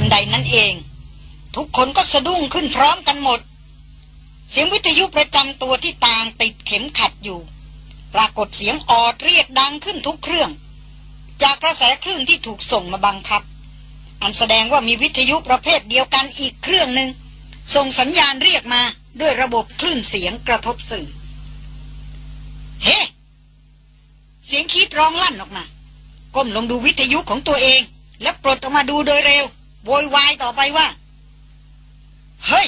ทันใดนั้นเอง ทุกคนก็สะดุ้งขึ้นพร้อมกันหมด เสียงวิทยุประจำตัวที่ต่างติดเข็มขัดอยู่ ปรากฏเสียงออดเรียกดังขึ้นทุกเครื่อง จากกระแสคลื่นที่ถูกส่งมาบังคับ อันแสดงว่ามีวิทยุประเภทเดียวกันอีกเครื่องหนึ่งส่งสัญญาณเรียกมาด้วยระบบคลื่นเสียงกระทบสื่อ เฮ้เสียงคิดร้องลั่นออกมา ก้มลงดูวิทยุของตัวเอง แล้วปลดออกมาดูโดยเร็ว โวยวายต่อไปว่า เฮ้ย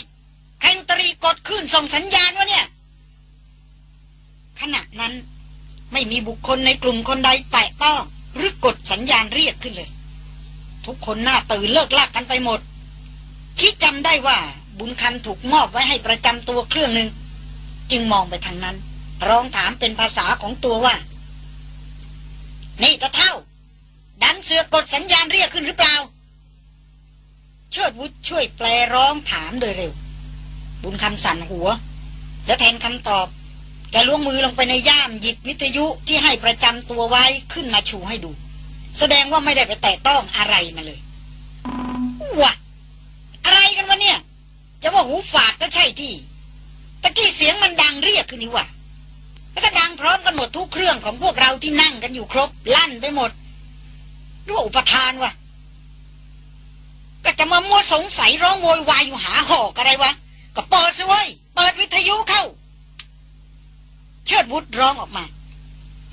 ใครอุตรีกดขึ้นส่งสัญญาณวะเนี่ย ขณะนั้นไม่มีบุคคลในกลุ่มคนใดแตะต้องหรือกดสัญญาณเรียกขึ้นเลย ทุกคนหน้าตื่นเลิกลากกันไปหมด คิดจำได้ว่าบุญคันถูกมอบไว้ให้ประจำตัวเครื่องหนึ่ง จึงมองไปทางนั้น ร้องถามเป็นภาษาของตัวว่า นี่ตะเท่า ดันเสือกดสัญญาณเรียกขึ้นหรือเปล่า เชิดวุฒช่วยแปลร้องถามโดยเร็ว บุญคำสั่นหัว และแทนคำตอบแกล้วงมือลงไปในย่ามหยิบวิทยุที่ให้ประจำตัวไว้ขึ้นมาชูให้ดู แสดงว่าไม่ได้ไปแตะต้องอะไรมาเลยวะอะไรกันวะเนี่ย จะว่าหูฝาดก็ใช่ที่ตะกี้เสียงมันดังเรียกขึ้นนี่วะแล้วก็ดังพร้อมกันหมดทุกเครื่องของพวกเราที่นั่งกันอยู่ครบลั่นไปหมดด้วยอุปทานวะ ก็จะมามัวสงสัยร้องโวยวายอยู่หาหอกอะไรวะ ก็เปิดสิเว้ย เปิดวิทยุเข้า เชิดวุฒร้องออกมา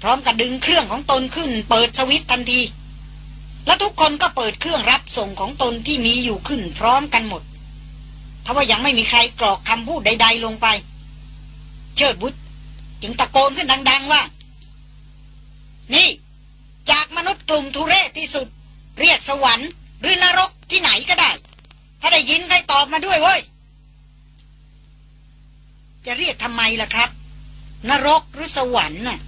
พร้อมกับดึงเครื่องของตนขึ้น เปิดสวิตทันที และทุกคนก็เปิดเครื่องรับส่งของตนที่มีอยู่ขึ้นพร้อมกันหมดถ้าว่ายังไม่มีใครกรอกคำพูดใด ๆ ลงไป เชิดบุตรจึงตะโกนขึ้นดัง ๆ ว่า นี่ จากมนุษย์กลุ่มทุเรศที่สุด เรียกสวรรค์หรือนรก ที่ไหนก็ได้ ถ้าได้ยินใครตอบมาด้วยเว้ย จะเรียกทำไมล่ะครับ นรกหรือสวรรค์น่ะ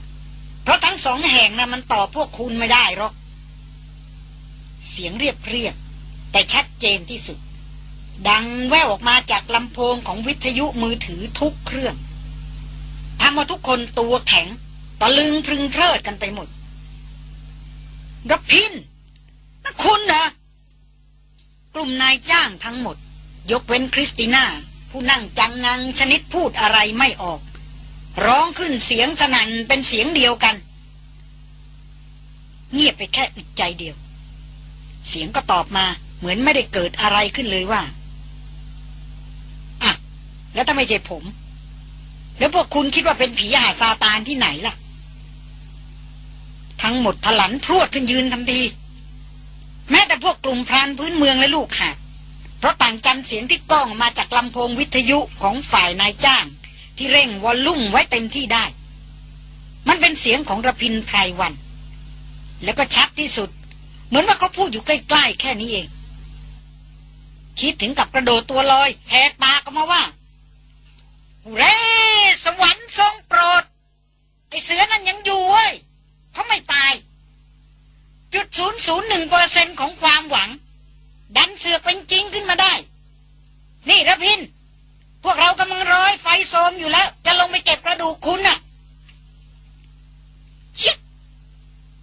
เพราะทั้งสองแห่งนะ่ะมันตอบพวกคุณไม่ได้หรอก เสียงเรียบเรียบ แต่ชัดเจนที่สุด ดังแว่วออกมาจากลำโพงของวิทยุมือถือทุกเครื่องทำมาทุกคนตัวแข็งตะลึงพึงเพลิดกันไปหมดรพินนั่นคุณนะ กลุ่มนายจ้างทั้งหมด ยกเว้นคริสติน่า ผู้นั่งจังงังชนิดพูดอะไรไม่ออก ร้องขึ้นเสียงสนั่นเป็นเสียงเดียวกัน เงียบไปแค่อึดใจเดียว เสียงก็ตอบมาเหมือนไม่ได้เกิดอะไรขึ้นเลยว่าอะแล้วถ้าไม่ใช่ผม แล้วพวกคุณคิดว่าเป็นผีหาซาตานที่ไหนล่ะ ทั้งหมดถลันพรวดขึ้นยืนทันที แม้แต่พวกกลุ่มพรานพื้นเมืองและลูกหาเพราะต่างจำเสียงที่ก้องมาจากลำโพงวิทยุของฝ่ายนายจ้าง ที่เร่งวอลลุ่มไว้เต็มที่ได้ มันเป็นเสียงของระพินไพรวัน แล้วก็ชัดที่สุด เหมือนว่าเขาพูดอยู่ใกล้ๆแค่นี้เอง คิดถึงกับกระโดดตัวลอยแหกปากออกมาว่าเรสวรรค์ทรงโปรดไอเสือนั้นยังอยู่เว้ยเขาไม่ตาย จุดศูนย์ศูนย์หนึ่งเปอร์เซ็นของความหวัง ดันเสือเป็นจริงขึ้นมาได้ นี่ระพิน พวกเรากำลังร้อยไฟโซมอยู่แล้ว จะลงไปเก็บกระดูกคุณน่ะเชี่ย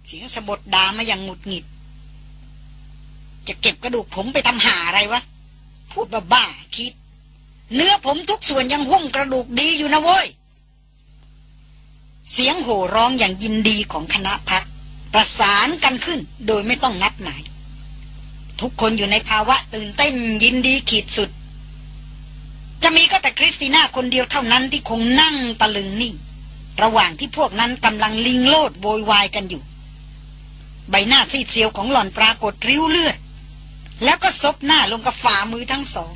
เสียงสะบดดามาอย่างหงุดหงิด จะเก็บกระดูกผมไปทำหาอะไรวะ พูดบ้าบ้าคิด เนื้อผมทุกส่วนยังหุ้มกระดูกดีอยู่นะเว้ยเสียงโห่ร้องอย่างยินดีของคณะพัก ประสานกันขึ้นโดยไม่ต้องนัดหมาย ทุกคนอยู่ในภาวะตื่นเต้นยินดีขีดสุด จะมีก็แต่คริสติน่าคนเดียวเท่านั้นที่คงนั่งตะลึงนิ่ง ระหว่างที่พวกนั้นกำลังลิงโลดโวยวายกันอยู่ ใบหน้าซีดเซียวของหล่อนปรากฏริ้วเลือด แล้วก็ซบหน้าลงกับฝ่ามือทั้งสอง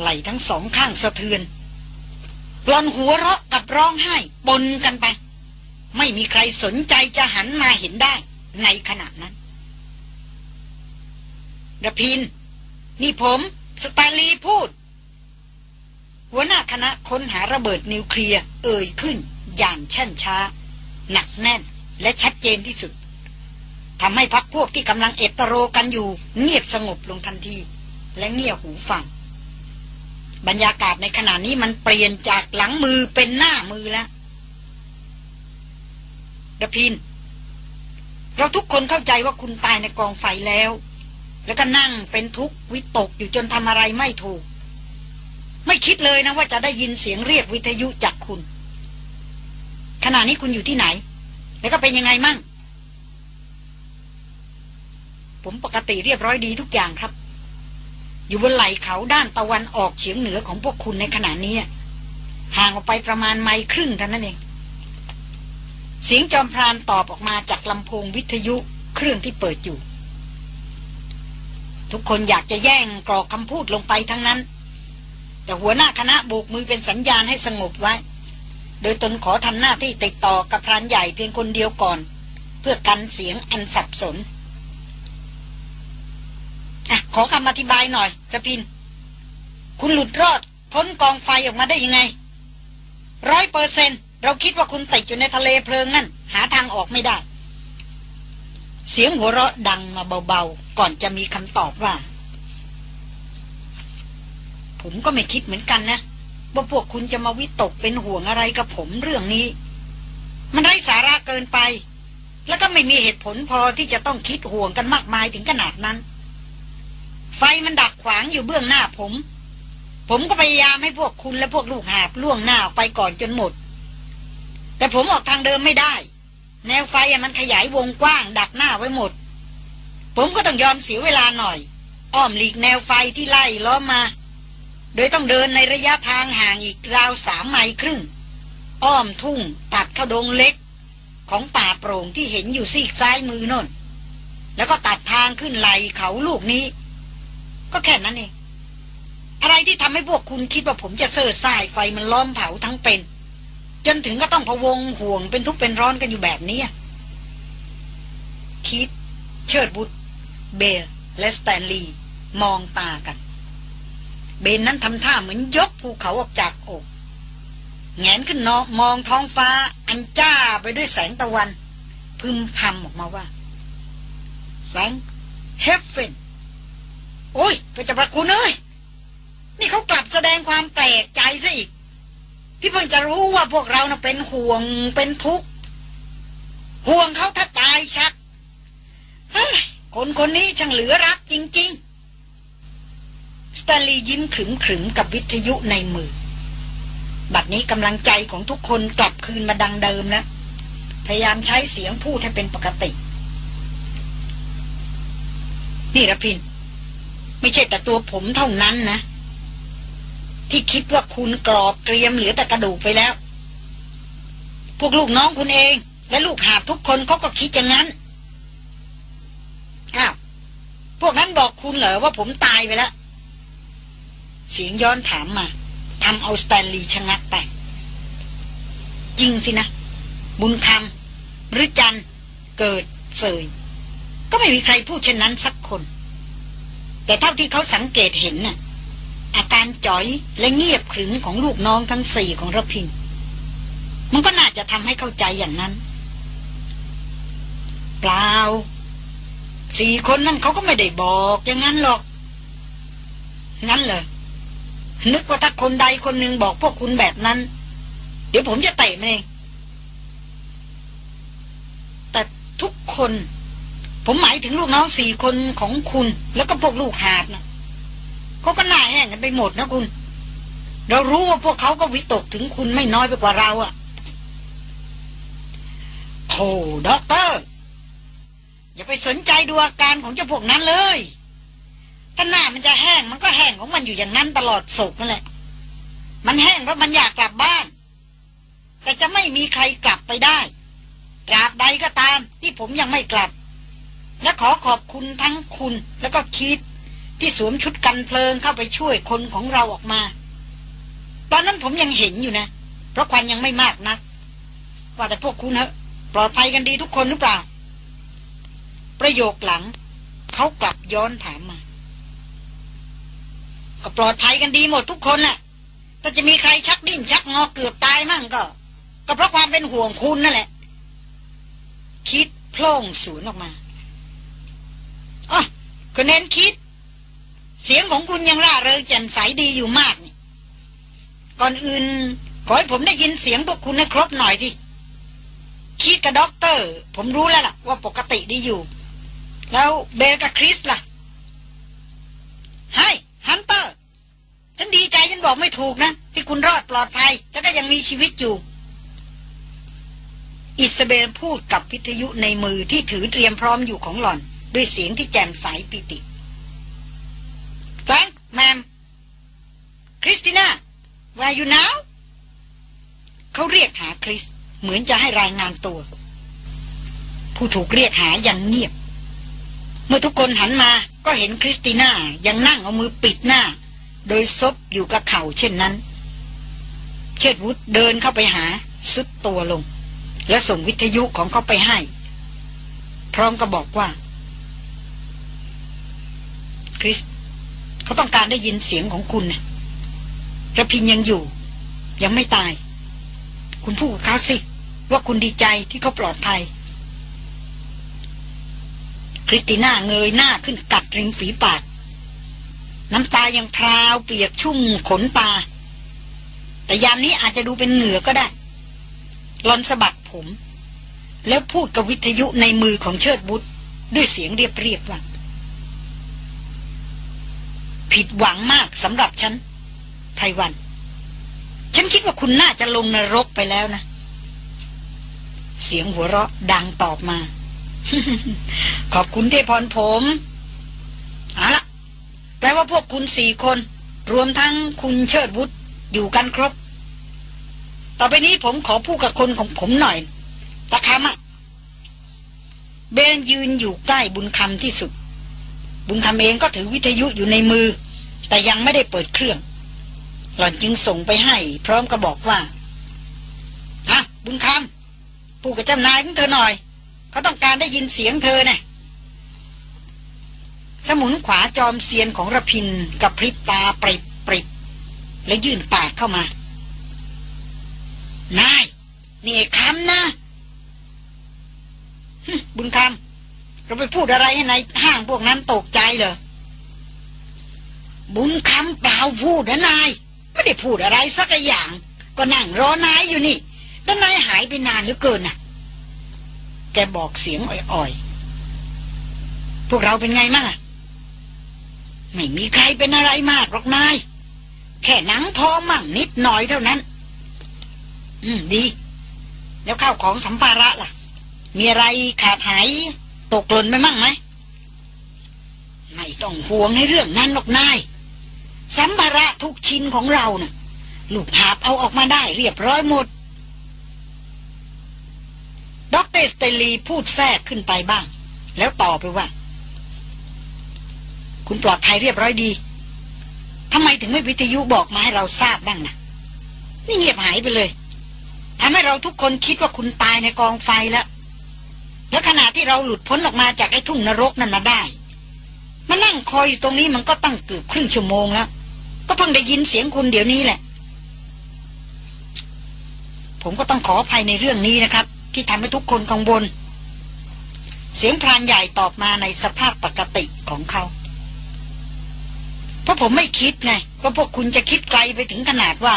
ไหล่ทั้งสองข้างสะเทือนหลอนหัวเราะกับร้องไห้ปนกันไป ไม่มีใครสนใจจะหันมาเห็นได้ในขณะนั้นระพิน นี่ผม สตาลีพูด หัวหน้าคณะค้นหาระเบิดนิวเคลียร์เอ่ยขึ้น อย่างช่นช้า หนักแน่นและชัดเจนที่สุดทำให้พักพวกที่กำลังเอตโรกันอยู่ เงียบสงบลงทันที และเงียบหูฟัง บรรยากาศในขณะนี้มันเปลี่ยนจากหลังมือเป็นหน้ามือแล้ว ดพิน เราทุกคนเข้าใจว่าคุณตายในกองไฟแล้ว แล้วก็นั่งเป็นทุกข์วิตกอยู่จนทำอะไรไม่ถูก ไม่คิดเลยนะว่าจะได้ยินเสียงเรียกวิทยุจากคุณ ขณะนี้คุณอยู่ที่ไหน แล้วก็เป็นยังไงมั่ง ผมปกติเรียบร้อยดีทุกอย่างครับ อยู่บนไหล่เขาด้านตะวันออกเฉียงเหนือของพวกคุณในขณะนี้ห่างออกไปประมาณไมล์ครึ่งเท่านั้นเอง เสียงจอมพรานตอบออกมาจากลำโพงวิทยุเครื่องที่เปิดอยู่ ทุกคนอยากจะแย่งกรอกคำพูดลงไปทั้งนั้น แต่หัวหน้าคณะโบกมือเป็นสัญญาณให้สงบไว้ โดยตนขอทำหน้าที่ติดต่อกับพรานใหญ่เพียงคนเดียวก่อน เพื่อกันเสียงอันสับสนอะขอคำอธิบายหน่อยกระพิน คุณหลุดรอดพ้นกองไฟออกมาได้ยังไงร้อยเปอร์เซน เราคิดว่าคุณติดอยู่ในทะเลเพลิงนั่น หาทางออกไม่ได้ เสียงหัวเราะดังมาเบาๆ ก่อนจะมีคำตอบว่า ผมก็ไม่คิดเหมือนกันนะ ว่าพวกคุณจะมาวิตกเป็นห่วงอะไรกับผมเรื่องนี้ มันไร้สาระเกินไป แล้วก็ไม่มีเหตุผลพอที่จะต้องคิดห่วงกันมากมายถึงขนาดนั้น ไฟมันดักขวางอยู่เบื้องหน้าผม ผมก็พยายามให้พวกคุณและพวกลูกหาบล่วงหน้าออกไปก่อนจนหมด แต่ผมออกทางเดิมไม่ได้ แนวไฟมันขยายวงกว้าง ดักหน้าไว้หมด ผมก็ต้องยอมเสียเวลาหน่อย อ้อมหลีกแนวไฟที่ไล่ล้อมมา โดยต้องเดินในระยะทางห่างอีกราวสามไมล์ครึ่ง อ้อมทุ่งตัดเข้าดงเล็ก ของป่าโปร่งที่เห็นอยู่ซีกซ้ายมือนนแล้วก็ตัดทางขึ้นไหลเขาลูกนี้ ก็แค่นั้นเองอะไรที่ทำให้พวกคุณคิดว่าผมจะเสิร์สายไฟมันล้อมเผาทั้งเป็น จนถึงก็ต้องพวงห่วงเป็นทุกข์เป็นร้อนกันอยู่แบบนี้คิดเชิดบุตรเบลและสแตนลีย์มองตากัน เบนนั้นทำท่าเหมือนยกภูเขาออกจากอกแงนขึ้นนอมองท้องฟ้า อันจ้าไปด้วยแสงตะวัน พึมพำออกมาว่าแสงเฮฟเฟนโอ้ยพระเจ้าพระคุณเอ้ย นี่เขากลับแสดงความแปลกใจซะอีก ที่เพิ่งจะรู้ว่าพวกเรานะเป็นห่วงเป็นทุกข์ห่วงเขาถ้าตายชักคนคนนี้ช่างเหลือรักจริง ๆ สตาลียิ้มขรึมขรึมกับวิทยุในมือ บัดนี้กำลังใจของทุกคนกลับคืนมาดังเดิมแล้วพยายามใช้เสียงพูดให้เป็นปกติ นี่ระพิน ไม่ใช่แต่ตัวผมเท่านั้นนะ ที่คิดว่าคุณกรอบเกรียมเหลือแต่กระดูกไปแล้ว พวกลูกน้องคุณเอง และลูกหาบทุกคนเขาก็คิดอย่างนั้นอ้าวพวกนั้นบอกคุณเหรอว่าผมตายไปแล้ว เสียงย้อนถามมาทำเอาสแตนลีย์ชะงักไปจริงสินะ บุญคำหรือจันเกิดเสยก็ไม่มีใครพูดเช่นนั้นสักคน แต่เท่าที่เขาสังเกตเห็นน่ะ อาการจ๋อยและเงียบขรึมของลูกน้องทั้งสี่ของระพิน มันก็น่าจะทำให้เข้าใจอย่างนั้น เปล่าสี่คนนั่นเขาก็ไม่ได้บอกอย่างนั้นหรอก งั้นเหรอ นึกว่าถ้าคนใดคนหนึ่งบอกพวกคุณแบบนั้น เดี๋ยวผมจะเตะมันเองแต่ทุกคน ผมหมายถึงลูกน้องสี่คนของคุณ แล้วก็พวกลูกหาบนะ เขาก็หน้าแห้งกันไปหมดนะคุณ เรารู้ว่าพวกเขาก็วิตกถึงคุณไม่น้อยไปกว่าเราอะโธ่ด็อกเตอร์ อย่าไปสนใจดูอาการของเจ้าพวกนั้นเลยถ้าหน้ามันจะแห้งมันก็แห้งของมันอยู่อย่างนั้นตลอดศกนั่นแหละ มันแห้งเพราะมันอยากกลับบ้าน แต่จะไม่มีใครกลับไปได้ตราบใดก็ตามที่ผมยังไม่กลับ และขอขอบคุณทั้งคุณแล้วก็คิด ที่สวมชุดกันเพลิงเข้าไปช่วยคนของเราออกมา ตอนนั้นผมยังเห็นอยู่นะ เพราะควันยังไม่มากนัก ว่าแต่พวกคุณเหรอปลอดภัยกันดีทุกคนหรือเปล่า ประโยคหลัง เขากลับย้อนถามมา ก็ปลอดภัยกันดีหมดทุกคนแหละแต่จะมีใครชักดิ้นชักงอเกือบตายมั่งก็ ก็เพราะความเป็นห่วงคุณนั่นแหละ คิดโพล่งสูนออกมาอ๋อก็เน้นคิด เสียงของคุณยังร่าเริงแจ่มใสดีอยู่มาก ก่อนอื่น ขอให้ผมได้ยินเสียงพวกคุณให้ครบหน่อยดิคีธกับด็อกเตอร์ ผมรู้แล้วล่ะ ว่าปกติดีอยู่ แล้วเบลกับคริสล่ะ Hi Hunter ฉันดีใจฉันบอกไม่ถูกนะ ที่คุณรอดปลอดภัย แล้วก็ยังมีชีวิตอยู่ อิสเบลพูดกับวิทยุในมือที่ถือเตรียมพร้อมอยู่ของหล่อน ด้วยเสียงที่แจ่มใสปิติ where you now เขาเรียกหาคริส เหมือนจะให้รายงานตัว ผู้ถูกเรียกหาอย่างเงียบ เมื่อทุกคนหันมาก็เห็นคริสติน่ายังนั่งเอามือปิดหน้า โดยซบอยู่กับเข่าเช่นนั้น เชิดวุฒเดินเข้าไปหาสุดตัวลง และส่งวิทยุของเขาไปให้ พร้อมกับบอกว่า คริสเขาต้องการได้ยินเสียงของคุณนะ ระพินยังอยู่ ยังไม่ตาย คุณพูดกับเขาสิ ว่าคุณดีใจที่เขาปลอดภัย คริสติน่าเงยหน้าขึ้นกัดริมฝีปาก น้ำตายังพราวเปียกชุ่มขนตา แต่ยามนี้อาจจะดูเป็นเหงื่อก็ได้ลอนสะบัดผม แล้วพูดกับวิทยุในมือของเชิดบุตรด้วยเสียงเรียบๆว่าผิดหวังมากสำหรับฉัน ไพรวัน ฉันคิดว่าคุณน่าจะลงนรกไปแล้วนะ เสียงหัวเราะดังตอบมา ขอบคุณเทพรผมเอาละแปลว่าพวกคุณสี่คน รวมทั้งคุณเชิดบุตรอยู่กันครบ ต่อไปนี้ผมขอพูดกับคนของผมหน่อยตะคำอะเบนยืนอยู่ใกล้บุญคำที่สุด บุญคำเองก็ถือวิทยุอยู่ในมือ แต่ยังไม่ได้เปิดเครื่อง หล่อนจึงส่งไปให้ พร้อมกับบอกว่าฮะบุญคำพูดกับเจ้านายของเธอหน่อย เขาต้องการได้ยินเสียงเธอนะ่ยสมุนขวาจอมเซียนของระพินกับพริบตาปริบปริบแล้วยื่นปากเข้ามานายนี่ไอ้คำนะบุญคำเราไปพูดอะไรให้ในายห้างพวกนั้นตกใจเหรอบุญคำเปล่าพูดนะนาย ได้พูดอะไรสักอย่าง ก็นั่งรอนายอยู่นี่แต่นายหายไปนานเหลือเกินน่ะ แกบอกเสียงอ่อยๆ พวกเราเป็นไงมั่งไม่มีใครเป็นอะไรมากหรอกนาย แค่หนังพอมั่งนิดหน่อยเท่านั้น อืมดี แล้วข้าวของสัมภาระล่ะ มีอะไรขาดหายตกหล่นไปมั่งไหมไม่ต้องห่วงในเรื่องนั้นหรอกนาย สัมภาระทุกชิ้นของเรานะ่ะลูกหาบเอาออกมาได้เรียบร้อยหมดด็อกเตอร์สแตนลีย์พูดแทรกขึ้นไปบ้าง แล้วต่อไปว่า คุณปลอดภัยเรียบร้อยดีทำไมถึงไม่วิทยุบอกมาให้เราทราบบ้างนะนี่เงียบหายไปเลยทำให้เราทุกคนคิดว่าคุณตายในกองไฟแล้ว แล้วขณะที่เราหลุดพ้นออกมาจากไอ้ทุ่งนรกนั้นมาได้ มานั่งคอยอยู่ตรงนี้มันก็ตั้งเกือบครึ่งชั่วโมงแล้ว ก็เพิ่งได้ยินเสียงคุณเดี๋ยวนี้แหละ ผมก็ต้องขออภัยในเรื่องนี้นะครับ ที่ทำให้ทุกคนกังวลเสียงพรานใหญ่ตอบมาในสภาพปกติของเขา เพราะผมไม่คิดไงว่าพวกคุณจะคิดไกลไปถึงขนาดว่า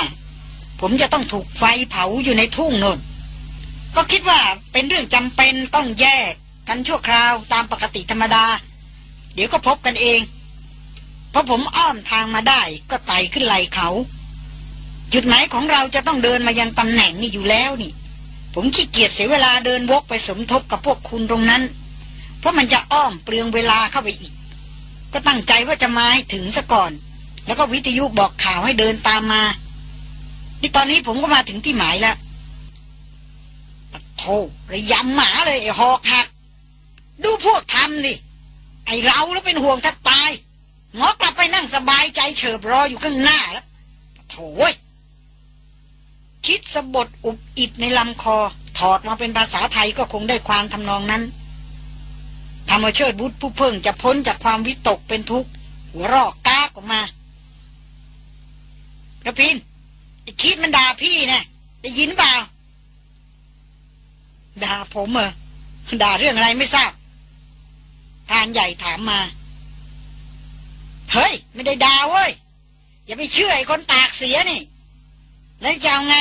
ผมจะต้องถูกไฟเผาอยู่ในทุ่งนนก็คิดว่าเป็นเรื่องจำเป็นต้องแยกกันชั่วคราวตามปกติธรรมดา เดี๋ยวก็พบกันเอง เพอผมอ้อมทางมาได้ก็ไต่ขึ้นไหลเขา จุดหมายของเราจะต้องเดินมายังตำแหน่งนี้อยู่แล้วนี่ ผมขี้เกียจเสียเวลาเดินวกไปสมทบกับพวกคุณตรงนั้น เพราะมันจะอ้อมเปลืองเวลาเข้าไปอีก ก็ตั้งใจว่าจะมาให้ถึงซะก่อน แล้วก็วิทยุบอกข่าวให้เดินตามมานี่ตอนนี้ผมก็มาถึงที่หมายแล้วโธ่ระยำหมาเลยไอ้หอกหัก ดูพวกทำดิ ไอเราแล้วเป็นห่วงแทบตายหมอกลับไปนั่งสบายใจเฉิบรออยู่ข้างหน้าแล้วโถ่คิดสะบดอุบอิบในลำคอ ถอดมาเป็นภาษาไทยก็คงได้ความทำนองนั้นธรรมเชิดบุตรผู้เพิ่งจะพ้นจากความวิตกเป็นทุกข์หัวรอกก้ากออกมากระพินไอ้คิดมันด่าพี่นะได้ยินเปล่าด่าผมเหรอด่าเรื่องอะไรไม่ทราบ พานใหญ่ถามมา เฮ้ย ไม่ได้ด่าเว้ย อย่าไปเชื่อไอ้คนปากเสียนี่ แล้วจะเอาไง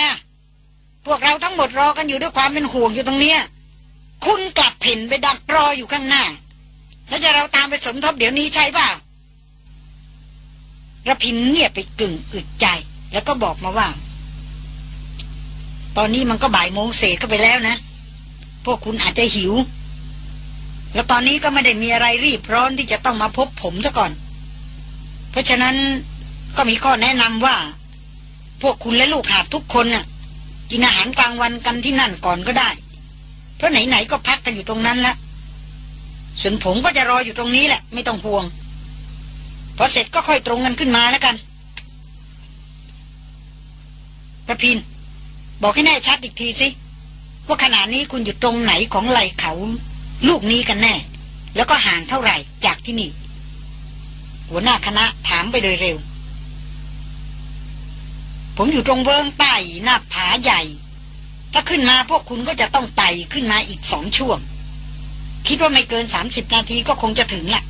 พวกเราทั้งหมดรอกันอยู่ด้วยความเป็นห่วงอยู่ตรงเนี้ย คุณกลับเพ่นไปดักรออยู่ข้างหน้า แล้วจะเราตามไปสมทบเดี๋ยวนี้ใช่เปล่าระพินเงียบไปกึ่งอึดใจ แล้วก็บอกมาว่า ตอนนี้มันก็บ่ายโมงเศษก็ไปแล้วนะ พวกคุณอาจจะหิว แล้วตอนนี้ก็ไม่ได้มีอะไรรีบร้อนที่จะต้องมาพบผมซะก่อน เพราะฉะนั้นก็มีข้อแนะนำว่า พวกคุณและลูกหาบทุกคนน่ะ กินอาหารกลางวันกันที่นั่นก่อนก็ได้ เพราะไหนๆก็พักกันอยู่ตรงนั้นละส่วนผมก็จะรออยู่ตรงนี้แหละ ไม่ต้องห่วงพอเสร็จก็ค่อยตรงกันขึ้นมาแล้วกันกระพิน บอกให้แน่ชัดอีกทีสิว่าขณะนี้คุณอยู่ตรงไหนของไหล่เขา ลูกนี้กันแน่ แล้วก็ห่างเท่าไหร่จากที่นี่ หัวหน้าคณะถามไปโดยเร็ว ผมอยู่ตรงเบื้องใต้หน้าผาใหญ่ ถ้าขึ้นมาพวกคุณก็จะต้องไต่ขึ้นมาอีกสองช่วง คิดว่าไม่เกินสามสิบนาทีก็คงจะถึงละ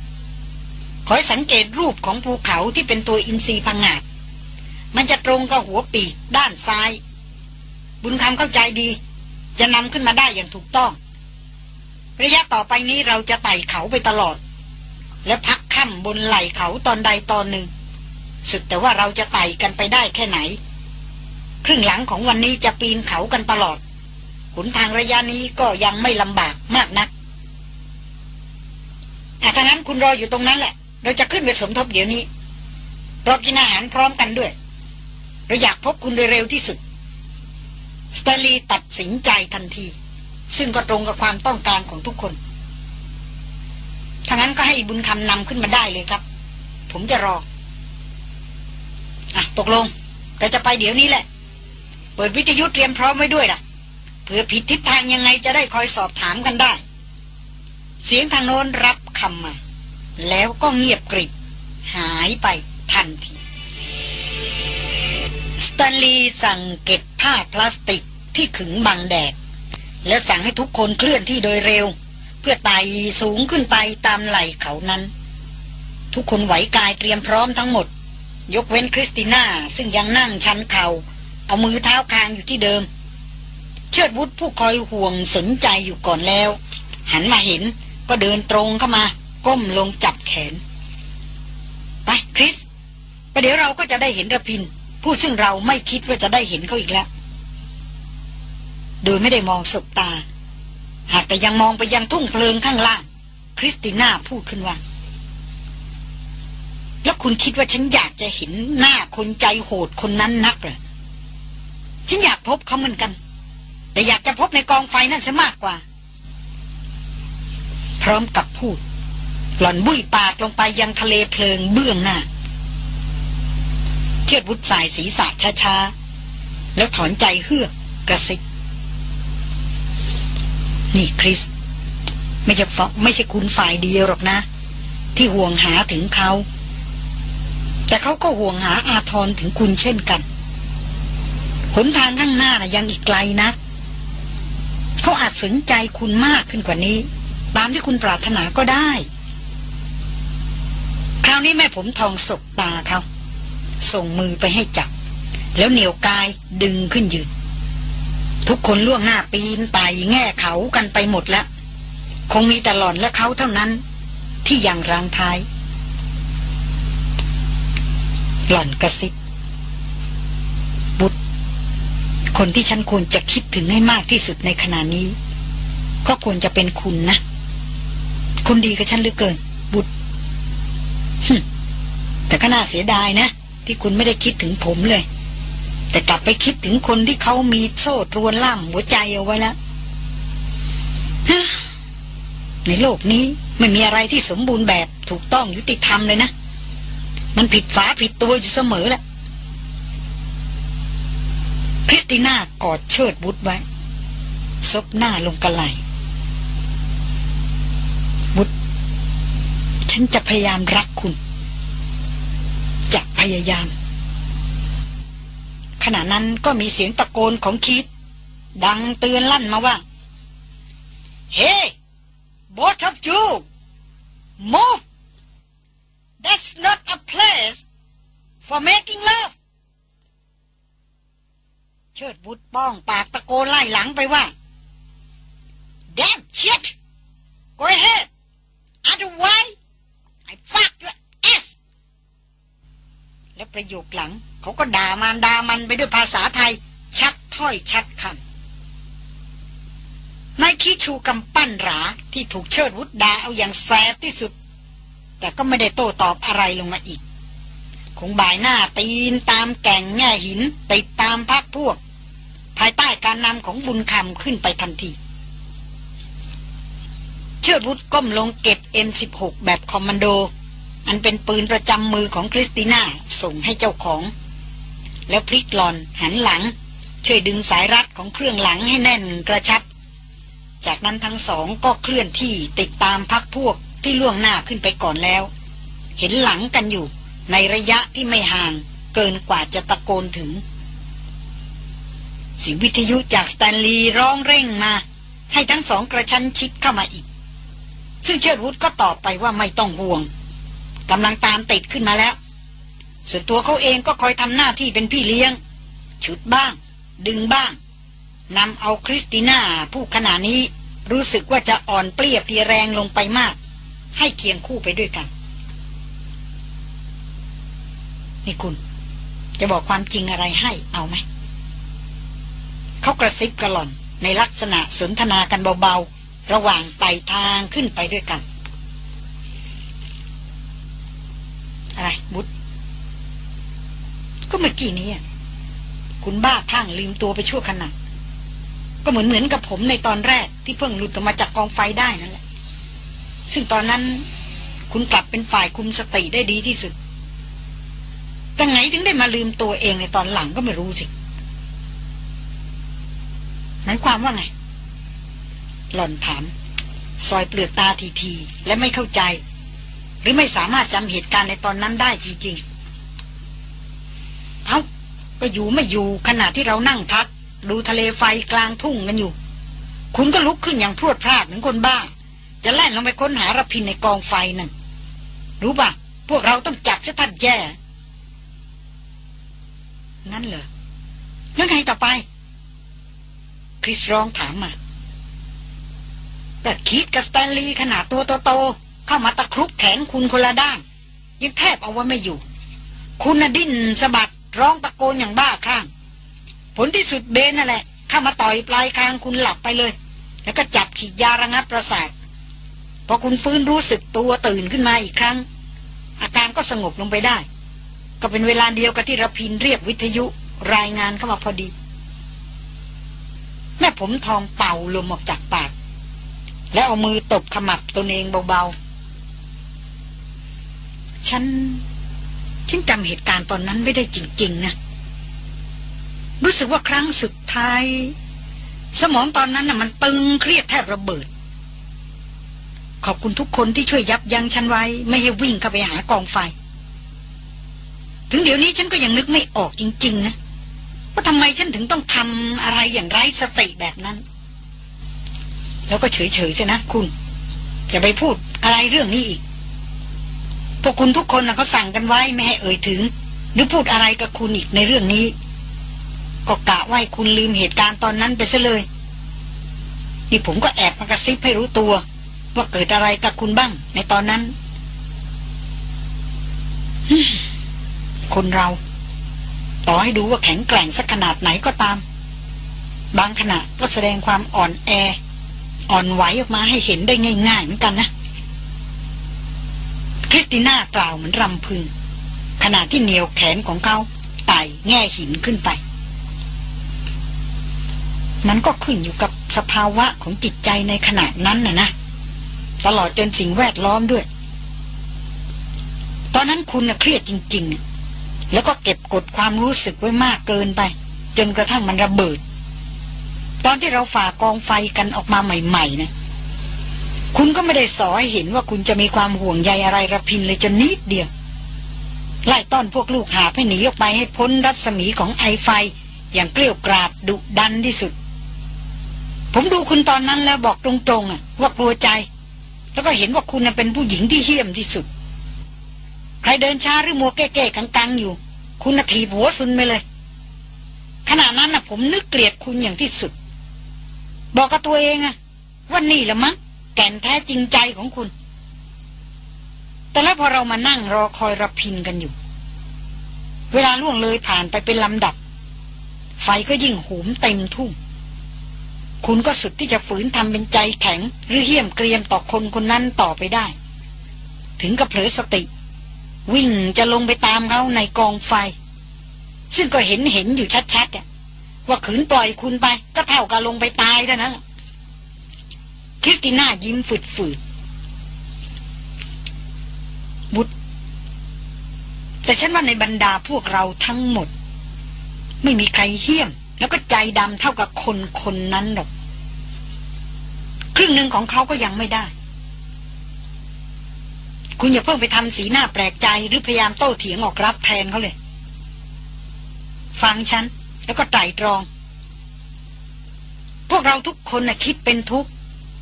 ขอให้สังเกตรูปของภูเขาที่เป็นตัวอินทรีพังงาดมันจะตรงกับหัวปีกด้านซ้าย บุญคำเข้าใจดี จะนำขึ้นมาได้อย่างถูกต้อง ระยะต่อไปนี้เราจะไต่เขาไปตลอด และพักค่ำบนไหล่เขาตอนใดตอนหนึ่ง สุดแต่ว่าเราจะไต่กันไปได้แค่ไหน ครึ่งหลังของวันนี้จะปีนเขากันตลอดหนทางระยะนี้ก็ยังไม่ลำบากมากนักถ้างั้นคุณรออยู่ตรงนั้นแหละ เราจะขึ้นไปสมทบเดี๋ยวนี้เรากินอาหารพร้อมกันด้วย เราอยากพบคุณโดยเร็วที่สุดสเตลีตัดสินใจทันที ซึ่งก็ตรงกับความต้องการของทุกคนถ้างั้นก็ให้บุญคำนำขึ้นมาได้เลยครับ ผมจะรออะตกลงเราจะไปเดี๋ยวนี้แหละ เปิดวิทยุเตรียมพร้อมไว้ด้วยล่ะเผื่อผิดทิศทางยังไงจะได้คอยสอบถามกันได้ เสียงทางโน้นรับคำมา แล้วก็เงียบกริบ หายไปทันทีสตาลีสั่งเก็บผ้าพลาสติกที่ขึงบังแดด แล้วสั่งให้ทุกคนเคลื่อนที่โดยเร็ว เพื่อไต่สูงขึ้นไปตามไหล่เขานั้น ทุกคนไหวกายเตรียมพร้อมทั้งหมด ยกเว้นคริสติน่าซึ่งยังนั่งชันเขา่าเอามือเท้าคางอยู่ที่เดิม เชิดวุฒผู้คอยห่วงสนใจอยู่ก่อนแล้ว หันมาเห็นก็เดินตรงเข้ามา ก้มลงจับแขน ไปคริสประเดี๋ยวเราก็จะได้เห็นระพิน ผู้ซึ่งเราไม่คิดว่าจะได้เห็นเขาอีกแล้ว โดยไม่ได้มองสบตา หากแต่ยังมองไปยังทุ่งเพลิงข้างล่าง คริสติน่าพูดขึ้นว่า แล้วคุณคิดว่าฉันอยากจะเห็นหน้าคนใจโหดคนนั้นนักเหรอฉันอยากพบเขาเหมือนกัน แต่อยากจะพบในกองไฟนั่นซะมากกว่า พร้อมกับพูด หล่อนบุ้ยปากลงไปยังทะเลเพลิงเบื้องหน้าเทียดวุฒสายศีรษะช้าๆ แล้วถอนใจเฮือกกระซิบ นี่คริส ไม่ใช่ไม่ใช่คุณฝ่ายเดียวหรอกนะ ที่ห่วงหาถึงเขา แต่เขาก็ห่วงหาอาทรถึงคุณเช่นกันหนทางข้างหน้านะยังอีกไกลนะเขาอาจสนใจคุณมากขึ้นกว่านี้ ตามที่คุณปรารถนาก็ได้ คราวนี้แม่ผมทองสบตาเขาส่งมือไปให้จับ แล้วเหนียวกายดึงขึ้นยืน ทุกคนล่วงหน้าปีนไต่แง่เขากันไปหมดแล้ว คงมีแต่หล่อนและเขาเท่านั้น ที่ยังรางท้าย หล่อนกระซิบบุตรคนที่ฉันควรจะคิดถึงให้มากที่สุดในขณะนี้ ก็ควรจะเป็นคุณนะ คุณดีกับฉันเหลือเกิน บุตรแต่ก็น่าเสียดายนะ ที่คุณไม่ได้คิดถึงผมเลย แต่กลับไปคิดถึงคนที่เขามีโซ่ตรวนล่ามหัวใจเอาไว้แล้วในโลกนี้ไม่มีอะไรที่สมบูรณ์แบบถูกต้องยุติธรรมเลยนะ มันผิดฝาผิดตัวอยู่เสมอแหละคริสติน่ากอดเชิดบุตรไว้ ซบหน้าลงกระไหลบุตรฉันจะพยายามรักคุณ จะพยายาม ขณะนั้นก็มีเสียงตะโกนของคิด ดังเตือนลั่นมาว่า Hey both of you move that's not a place for making love เชิดบุตรป้องปากตะโกนไล่หลังไปว่า Damn shit go ahead otherwise I fuck your และประโยคหลัง เขาก็ด่ามันด่ามันไปด้วยภาษาไทย ชัดถ้อยชัดคำนายคีชูกำปั้นหราที่ถูกเชิดวุฒด่าเอาอย่างแสบที่สุด แต่ก็ไม่ได้โต้ตอบอะไรลงมาอีก คงบ่ายหน้าตีนตามแก่งแง่หินติดตามพักพวก ภายใต้การนำของบุญคำขึ้นไปทันทีเชิดวุฒก้มลงเก็บ M16 แบบคอมมานโด อันเป็นปืนประจำมือของคริสติน่าส่งให้เจ้าของ แล้วพลิกหล่อนหันหลัง ช่วยดึงสายรัดของเครื่องหลังให้แน่นกระชับ จากนั้นทั้งสองก็เคลื่อนที่ติดตามพรรคพวกที่ล่วงหน้าขึ้นไปก่อนแล้ว เห็นหลังกันอยู่ในระยะที่ไม่ห่างเกินกว่าจะตะโกนถึงเสียงวิทยุจากสแตนลีย์ร้องเร่งมา ให้ทั้งสองกระชั้นชิดเข้ามาอีก ซึ่งเชิดวุฒก็ตอบไปว่าไม่ต้องห่วง กำลังตามติดขึ้นมาแล้ว ส่วนตัวเขาเองก็คอยทำหน้าที่เป็นพี่เลี้ยง ชุดบ้าง ดึงบ้างนำเอาคริสติน่าผู้ขณะนี้รู้สึกว่าจะอ่อนเปรี้ยเพียแรงลงไปมาก ให้เคียงคู่ไปด้วยกัน นี่คุณ จะบอกความจริงอะไรให้เอาไหม เขากระซิบกระหล่อนในลักษณะสนทนากันเบาๆ ระหว่างไต่ทางขึ้นไปด้วยกัน อะไรบุตรก็เมื่อกี้นี้คุณบ้าคลั่งลืมตัวไปชั่วขณะก็เหมือนเหมือนกับผมในตอนแรกที่เพิ่งหลุดออกมาจากกองไฟได้นั่นแหละ ซึ่งตอนนั้นคุณกลับเป็นฝ่ายคุมสติได้ดีที่สุดแต่ไงถึงได้มาลืมตัวเองในตอนหลังก็ไม่รู้สิหมายความว่าไง หล่อนถาม ซอยเปลือกตาทีๆและไม่เข้าใจ หรือไม่สามารถจำเหตุการณ์ในตอนนั้นได้จริง ๆ เอา้าก็อยู่ไม่อยู่ขณะที่เรานั่งพัก ดูทะเลไฟกลางทุ่งกันอยู่ คุณก็ลุกขึ้นอย่างพรวดพลาดเหมือนคนบ้า จะแล่นลงไปค้นหารพินในกองไฟนั่นรู้ปะพวกเราต้องจับซะทัดแย่นั่นเหรอแล้วไงต่อไป คริสร้องถามมาแต่คิดกับสแตนลีย์ขนาดตัวโต เข้ามาตะครุบแขนคุณคนละด้าน ยังแทบเอาไว้ไม่อยู่ คุณนดิ้นสะบัดร้องตะโกนอย่างบ้าคลั่งผลที่สุดเบนนั่นแหละเข้ามาต่อยปลายคางคุณหลับไปเลย แล้วก็จับขีดยาระงับประสาทพอคุณฟื้นรู้สึกตัวตื่นขึ้นมาอีกครั้ง อาการก็สงบลงไปได้ ก็เป็นเวลาเดียวกับที่ระพินเรียกวิทยุรายงานเข้ามาพอดี แม่ผมทองเป่าลมออกจากปาก แล้วเอามือตบขมับตนเองเบาๆ ฉัน ฉันจำเหตุการณ์ตอนนั้นไม่ได้จริง ๆ นะ รู้สึกว่าครั้งสุดท้าย สมองตอนนั้นน่ะมันตึงเครียดแทบระเบิด ขอบคุณทุกคนที่ช่วยยับยั้งฉันไว้ ไม่ให้วิ่งเข้าไปหากองไฟ ถึงเดี๋ยวนี้ฉันก็ยังนึกไม่ออกจริง ๆ นะว่าทำไมฉันถึงต้องทำอะไรอย่างไร้สติแบบนั้น แล้วก็เฉยๆใช่นะคุณอย่าไปพูดอะไรเรื่องนี้อีก พวกคุณทุกคนนะเขาสั่งกันไว้ไม่ให้เอ่ยถึง หรือพูดอะไรกับคุณอีกในเรื่องนี้ ก็กะว่าคุณลืมเหตุการณ์ตอนนั้นไปซะเลย นี่ผมก็แอบมากระซิบให้รู้ตัว ว่าเกิดอะไรกับคุณบ้าง ในตอนนั้น คนเรา ต่อให้ดูว่าแข็งแกร่งสักขนาดไหนก็ตาม บางขณะก็แสดงความอ่อนแอ อ่อนไหวออกมาให้เห็นได้ง่ายๆเหมือนกันนะ คริสติน่ากล่าวเหมือนรำพึง ขณะที่เหนียวแขนของเขาไต่แง่หินขึ้นไป มันก็ขึ้นอยู่กับสภาวะของจิตใจในขณะนั้นน่ะนะ ตลอดจนสิ่งแวดล้อมด้วย ตอนนั้นคุณนะเครียดจริง ๆ แล้วก็เก็บกดความรู้สึกไว้มากเกินไป จนกระทั่งมันระเบิด ตอนที่เราฝ่ากองไฟกันออกมาใหม่ ๆนะ คุณก็ไม่ได้สอให้เห็นว่าคุณจะมีความห่วงใยอะไรระพินเลยจนนิดเดียว ไล่ต้อนพวกลูกหาให้หนีออกไปให้พ้นรัศมีของไอไฟ อย่างเกลียวกราดดุดันที่สุด ผมดูคุณตอนนั้นแล้วบอกตรงๆอะว่ากลัวใจ แล้วก็เห็นว่าคุณเป็นผู้หญิงที่เฮี้ยมที่สุด ใครเดินช้าหรือมัวแก่ๆกังๆอยู่ คุณนาทีหัวซุนไปเลยขณะนั้นน่ะผมนึกเกลียดคุณอย่างที่สุด บอกกับตัวเองอะว่านี่ละมั้ง ก่นแท้จริงใจของคุณ แต่แล้วพอเรามานั่งรอคอยรับพินกันอยู่ เวลาล่วงเลยผ่านไปเป็นลำดับ ไฟก็ยิ่งหูมเต็มทุ่ง คุณก็สุดที่จะฝืนทำเป็นใจแข็ง หรือเหี้ยมเกรียมต่อคนคนนั้นต่อไปได้ ถึงกับเผลอสติ วิ่งจะลงไปตามเขาในกองไฟ ซึ่งก็เห็นเห็นอยู่ชัดๆว่าขืนปล่อยคุณไป ก็เท่ากับลงไปตายเท่านั้น คริสติน่ายิ้มฝืดๆบุตแต่ฉันว่าในบรรดาพวกเราทั้งหมด ไม่มีใครเหี้ยม แล้วก็ใจดำเท่ากับคนคนนั้นหรอกครึ่งหนึ่งของเขาก็ยังไม่ได้ คุณอย่าเพิ่งไปทำสีหน้าแปลกใจหรือพยายามโต้เถียงออกรับแทนเขาเลย ฟังฉัน แล้วก็ไตรตรอง พวกเราทุกคนนะ่ะคิดเป็นทุกข์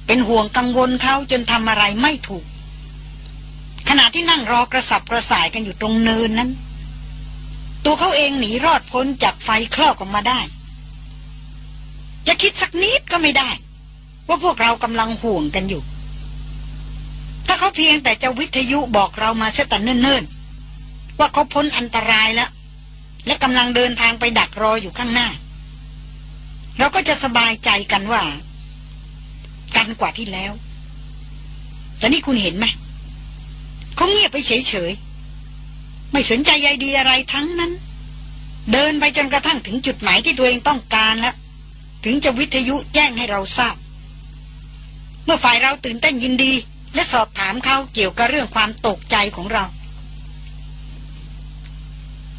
เป็นห่วงกังวลเขาจนทำอะไรไม่ถูก ขณะที่นั่งรอกระสับกระส่ายกันอยู่ตรงเนินนั้น ตัวเขาเองหนีรอดพ้นจากไฟคลอกออกมาได้ จะคิดสักนิดก็ไม่ได้ ว่าพวกเรากำลังห่วงกันอยู่ ถ้าเขาเพียงแต่จะวิทยุบอกเรามาเสียแต่เนิ่นๆ ว่าเขาพ้นอันตรายแล้ว และกำลังเดินทางไปดักรออยู่ข้างหน้า เราก็จะสบายใจกันว่า กันกว่าที่แล้ว แต่นี่คุณเห็นไหมเขาเงียบไปเฉยๆ ไม่สนใจใยดีอะไรทั้งนั้น เดินไปจนกระทั่งถึงจุดหมายที่ตัวเองต้องการแล้ว ถึงจะวิทยุแจ้งให้เราทราบ เมื่อฝ่ายเราตื่นเต้นยินดี และสอบถามเขาเกี่ยวกับเรื่องความตกใจของเรา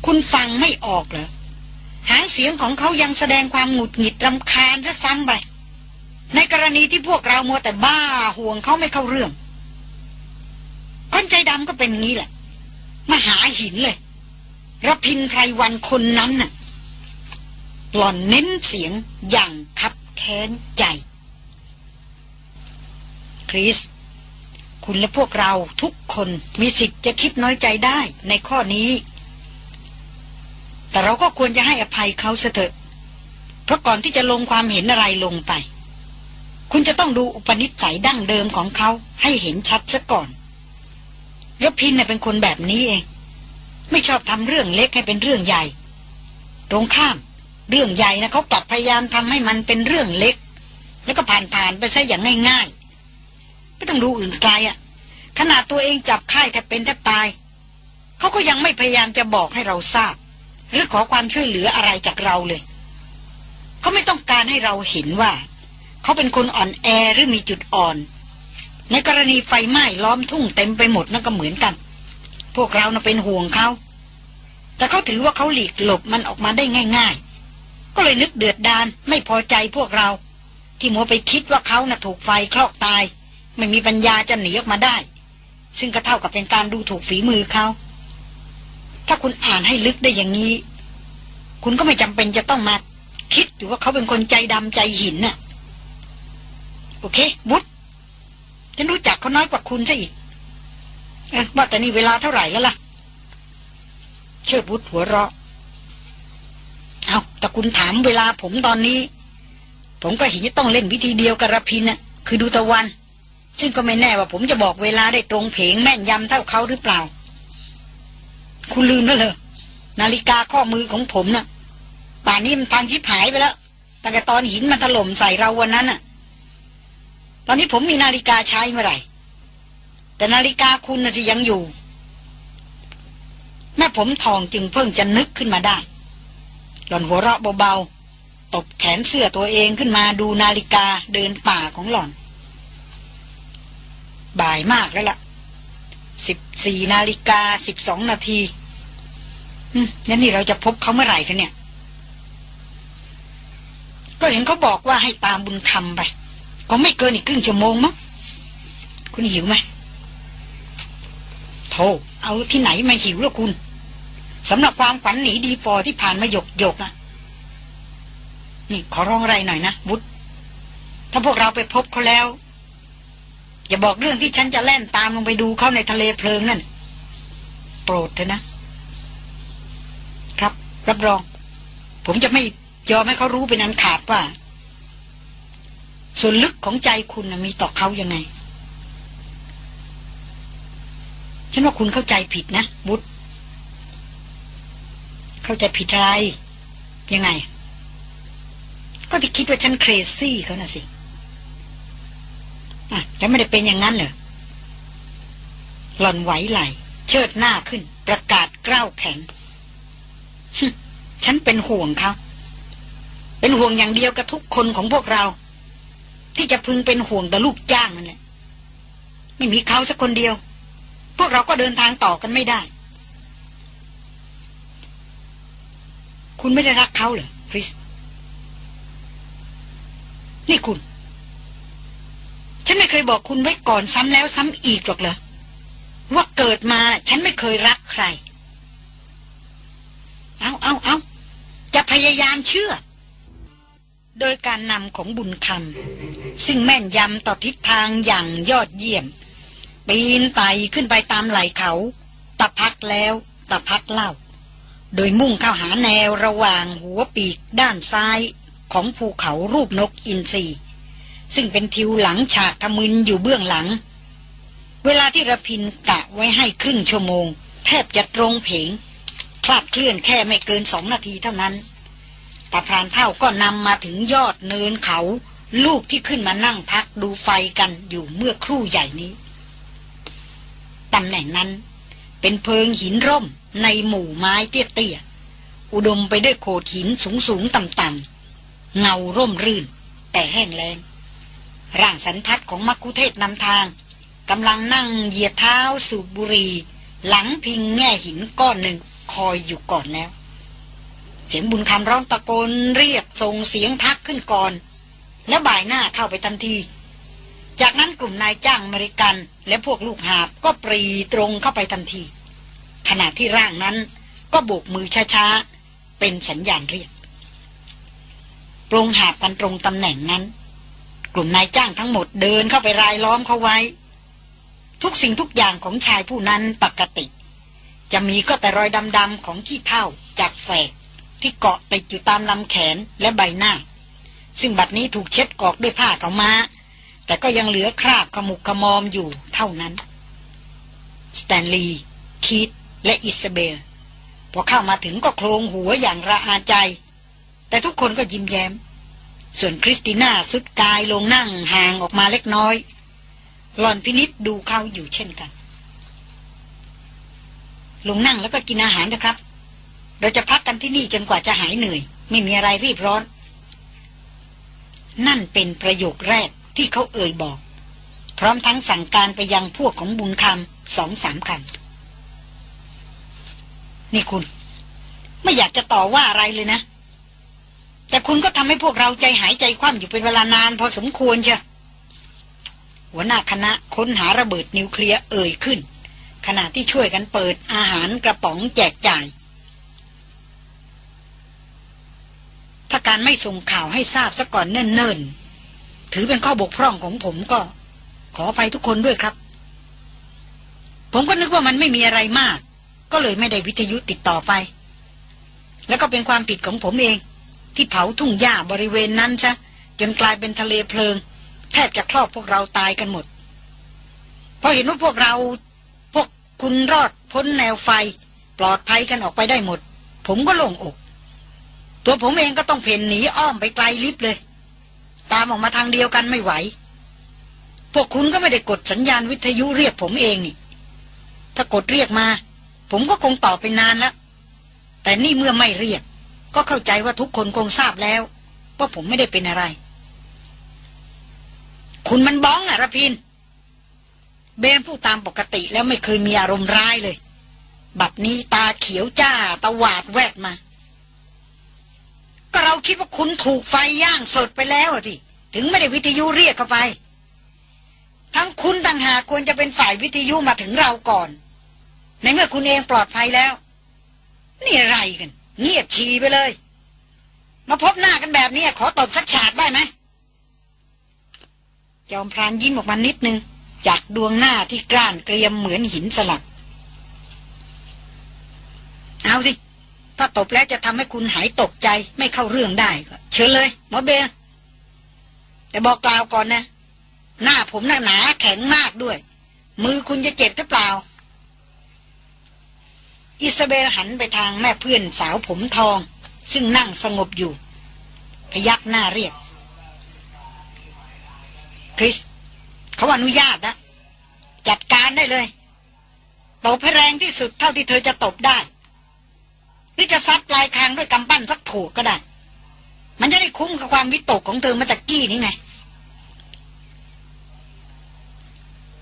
คุณฟังไม่ออกเหรอหางเสียงของเขายังแสดงความหงุดหงิดรำคาญซะซ้ำไป ในกรณีที่พวกเรามัวแต่บ้าห่วงเขาไม่เข้าเรื่อง คนใจดำก็เป็นงี้แหละมาหาหินเลยระพินไพรวันคนนั้นน่ะ หล่อนเน้นเสียงอย่างคับแค้นใจ คริส คุณและพวกเราทุกคนมีสิทธิ์จะคิดน้อยใจได้ในข้อนี้ แต่เราก็ควรจะให้อภัยเขาเสถอะเพราะก่อนที่จะลงความเห็นอะไรลงไป คุณจะต้องดูอุปนิสัยดั้งเดิมของเขาให้เห็นชัดซะก่อนรพินเน่ยเป็นคนแบบนี้เอง ไม่ชอบทำเรื่องเล็กให้เป็นเรื่องใหญ่ ตรงข้าม เรื่องใหญ่นะเขากลับพยายามทำให้มันเป็นเรื่องเล็ก แล้วก็ผ่านผ่านไปซะอย่างง่าย ๆ ไม่ต้องดูอื่นไกลอะ่ะขนาดตัวเองจับค่ายแทบเป็นแทบตาย เขาก็ยังไม่พยายามจะบอกให้เราทราบ หรือขอความช่วยเหลืออะไรจากเราเลย เขาไม่ต้องการให้เราเห็นว่า เขาเป็นคนอ่อนแอหรือมีจุดอ่อน ในกรณีไฟไหม้ล้อมทุ่งเต็มไปหมดนั่นก็เหมือนกัน พวกเราน่ะเป็นห่วงเขาแต่เขาถือว่าเขาหลีกหลบมันออกมาได้ง่าย ๆ ก็เลยนึกเดือดดานไม่พอใจพวกเรา ที่มัวไปคิดว่าเขาน่ะถูกไฟคลอกตาย ไม่มีปัญญาจะหนีออกมาได้ ซึ่งก็เท่ากับเป็นการดูถูกฝีมือเขา ถ้าคุณอ่านให้ลึกได้อย่างนี้ คุณก็ไม่จำเป็นจะต้องมาคิดอยู่ว่าเขาเป็นคนใจดำใจหินน่ะ โอเค บุตรฉันรู้จักเขาน้อยกว่าคุณซะอีก เอ๊ะว่าแต่นี่เวลาเท่าไหร่แล้วล่ะ เชิดบุตรหัวเราะ เอาแต่คุณถามเวลาผมตอนนี้ ผมก็เห็นจะต้องเล่นวิธีเดียวกับรพินน่ะคือดูตะวัน ซึ่งก็ไม่แน่ว่าผมจะบอกเวลาได้ตรงเพงแม่นยำเท่าเขาหรือเปล่า คุณลืมแล้วเหรอนาฬิกาข้อมือของผมน่ะป่านนี้มันพังทิพหายไปแล้วตั้งแต่ตอนหินมันถล่มใส่เราวันนั้นน่ะ ตอนนี้ผมมีนาฬิกาใช้เมื่อไหร่ แต่นาฬิกาคุณน่ะจะยังอยู่ แม่ผมทองจึงเพิ่งจะนึกขึ้นมาได้ หล่อนหัวเราะเบาๆ ตบแขนเสื้อตัวเองขึ้นมาดูนาฬิกาเดินป่าของหล่อน บ่ายมากแล้วละ่ะสิบสี่นาฬิกาสิบสองนาทีอืมงั้นนี่เราจะพบเขาเมื่อไหร่กันเนี่ย ก็เห็นเขาบอกว่าให้ตามบุญคำไป ก็ไม่เกินอีกครึ่งชั่วโมงมั้งคุณหิวไหมโธ่เอาที่ไหนมาหิวแล้วคุณสำหรับความฝันหนีดีฟอที่ผ่านมาหยกหยกอะนี่ขอร้องอะไรหน่อยนะบุตรถ้าพวกเราไปพบเขาแล้ว อย่าบอกเรื่องที่ฉันจะแล่นตามลงไปดูเขาในทะเลเพลิงนั่น โปรดเถอะนะ ครับ รับรอง ผมจะไม่ยอมให้เขารู้เป็นอันขาดว่า ส่วนลึกของใจคุณมีต่อเขายังไง ฉันว่าคุณเข้าใจผิดนะ บุตรเข้าใจผิดอะไร ยังไง ก็ที่คิดว่าฉันเครซี่เขาน่ะสิอะแล้วไม่ได้เป็นอย่างนั้นเหรอหล่อนไหวไหล เชิดหน้าขึ้น ประกาศกล้าวแข็ง ฉันเป็นห่วงเขา เป็นห่วงอย่างเดียวกับทุกคนของพวกเรา ที่จะพึงเป็นห่วงแต่ลูกจ้างนั่นแหละไม่มีเขาสักคนเดียว พวกเราก็เดินทางต่อกันไม่ได้ คุณไม่ได้รักเขาเหรอคริส นี่คุณ ฉันไม่เคยบอกคุณไว้ก่อนซ้ำแล้วซ้ำอีกหรอกเหรอว่าเกิดมาฉันไม่เคยรักใคร เอาเอาเอาจะพยายามเชื่อ โดยการนำของบุญคำซึ่งแม่นยำต่อทิศทางอย่างยอดเยี่ยม ปีนไต่ขึ้นไปตามไหล่เขาตะพักแล้วตะพักเล่า โดยมุ่งเข้าหาแนวระหว่างหัวปีกด้านซ้ายของภูเขารูปนกอินทรีซึ่งเป็นทิวหลังฉากทมึนอยู่เบื้องหลัง เวลาที่ระพินกะไว้ให้ครึ่งชั่วโมง แทบจะตรงเพงคลาดเคลื่อนแค่ไม่เกินสองนาทีเท่านั้น ตาพรานเท่าก็นำมาถึงยอดเนินเขา ลูกที่ขึ้นมานั่งพักดูไฟกันอยู่เมื่อครู่ใหญ่นี้ตำแหน่งนั้น เป็นเพิงหินร่มในหมู่ไม้เตี้ยๆอุดมไปด้วยโขดหินสูงๆต่ำๆเงาร่มรื่น แต่แห้งแล้งร่างสันทัดของมักคุเทศนำทางกำลังนั่งเหยียดเท้าสูบบุหรี่หลังพิงแง่หินก้อนหนึ่งคอยอยู่ก่อนแล้ว เสียงบุญคำร้องตะโกนเรียกส่งเสียงทักขึ้นก่อน แล้วบ่ายหน้าเข้าไปทันที จากนั้นกลุ่มนายจ้างอเมริกัน และพวกลูกหาบก็ปรีตรงเข้าไปทันที ขณะที่ร่างนั้นก็โบกมือช้าๆ เป็นสัญญาณเรียกปรงหาบกันตรงตำแหน่งนั้น กลุ่มนายจ้างทั้งหมดเดินเข้าไปรายล้อมเขาไว้ ทุกสิ่งทุกอย่างของชายผู้นั้นปกติ จะมีก็แต่รอยดำๆของขี้เถ้าจากแฝก ที่เกาะติดอยู่ตามลำแขนและใบหน้า ซึ่งบัดนี้ถูกเช็ดออกด้วยผ้าขาวม้าแต่ก็ยังเหลือคราบขมุกขมอมอยู่เท่านั้น สแตนลีย์คีธและอิสเบล พอเข้ามาถึงก็โคลงหัวอย่างระอาใจ แต่ทุกคนก็ยิ้มแย้ม ส่วนคริสติน่าทรุดกายลงนั่งห่างออกมาเล็กน้อยหลอนพินิษดูเขาอยู่เช่นกัน ลงนั่งแล้วก็กินอาหารนะครับ เราจะพักกันที่นี่จนกว่าจะหายเหนื่อย ไม่มีอะไรรีบร้อน นั่นเป็นประโยคแรกที่เขาเอ่ยบอก พร้อมทั้งสั่งการไปยังพวกของบุญคำสองสามคำนี่คุณ ไม่อยากจะต่อว่าอะไรเลยนะ แต่คุณก็ทำให้พวกเราใจหายใจคว่ำอยู่เป็นเวลานานพอสมควรเชียหัวหน้าคณะค้นหาระเบิดนิวเคลียร์เอ่ยขึ้น ขณะที่ช่วยกันเปิดอาหารกระป๋องแจกจ่าย ถ้า การไม่ส่งข่าวให้ทราบซะก่อนเนิ่นๆ ถือเป็นข้อบกพร่องของผมก็ ขออภัยทุกคนด้วยครับ ผมก็นึกว่ามันไม่มีอะไรมาก ก็เลยไม่ได้วิทยุติดต่อไป แล้วก็เป็นความผิดของผมเอง ที่เผาทุ่งหญ้าบริเวณนั้นซะจนกลายเป็นทะเลเพลิง แทบจะครอบพวกเราตายกันหมดพอเห็นว่าพวกเราพวกคุณรอดพ้นแนวไฟ ปลอดภัยกันออกไปได้หมด ผมก็โล่งอก ตัวผมเองก็ต้องเพ่นหนีอ้อมไปไกลลิบเลย ตามออกมาทางเดียวกันไม่ไหว พวกคุณก็ไม่ได้กดสัญญาณวิทยุเรียกผมเองนี่ ถ้ากดเรียกมา ผมก็คงตอบไปนานแล้ว แต่นี่เมื่อไม่เรียก ก็เข้าใจว่าทุกคนคงทราบแล้ว ว่าผมไม่ได้เป็นอะไร คุณมันบ้องอะระพิน เบนผู้ตามปกติแล้วไม่เคยมีอารมณ์ร้ายเลย บัดนี้ตาเขียวจ้าตะวาดแวดมา ก็เราคิดว่าคุณถูกไฟย่างสดไปแล้วทีถึงไม่ได้วิทยุเรียกเข้าไป ทั้งคุณต่างหากควรจะเป็นฝ่ายวิทยุมาถึงเราก่อน ในเมื่อคุณเองปลอดภัยแล้ว นี่อะไรกัน เงียบชีไปเลย มาพบหน้ากันแบบนี้ขอตบสักฉากได้ไหมจอมพรานยิ้มออกมานิดนึง จากดวงหน้าที่กล้านเกรียมเหมือนหินสลัก เอาสิ ถ้าตบแล้วจะทำให้คุณหายตกใจไม่เข้าเรื่องได้ก็เชิญเลยหมอเบลแต่บอกกล่าวก่อนนะ หน้าผมหน้าหนาแข็งมากด้วย มือคุณจะเจ็บหรือเปล่า อิซาเบลหันไปทางแม่เพื่อนสาวผมทอง ซึ่งนั่งสงบอยู่ พยักหน้าเรียก คริสเขาอนุญาตนะจัดการได้เลยตบให้แรงที่สุดเท่าที่เธอจะตบได้ หรือจะซัดปลายคางด้วยกำปั้นสักผูกก็ได้ มันจะได้คุ้มกับความวิตกของเธอมื่อตะกี้นี้ไง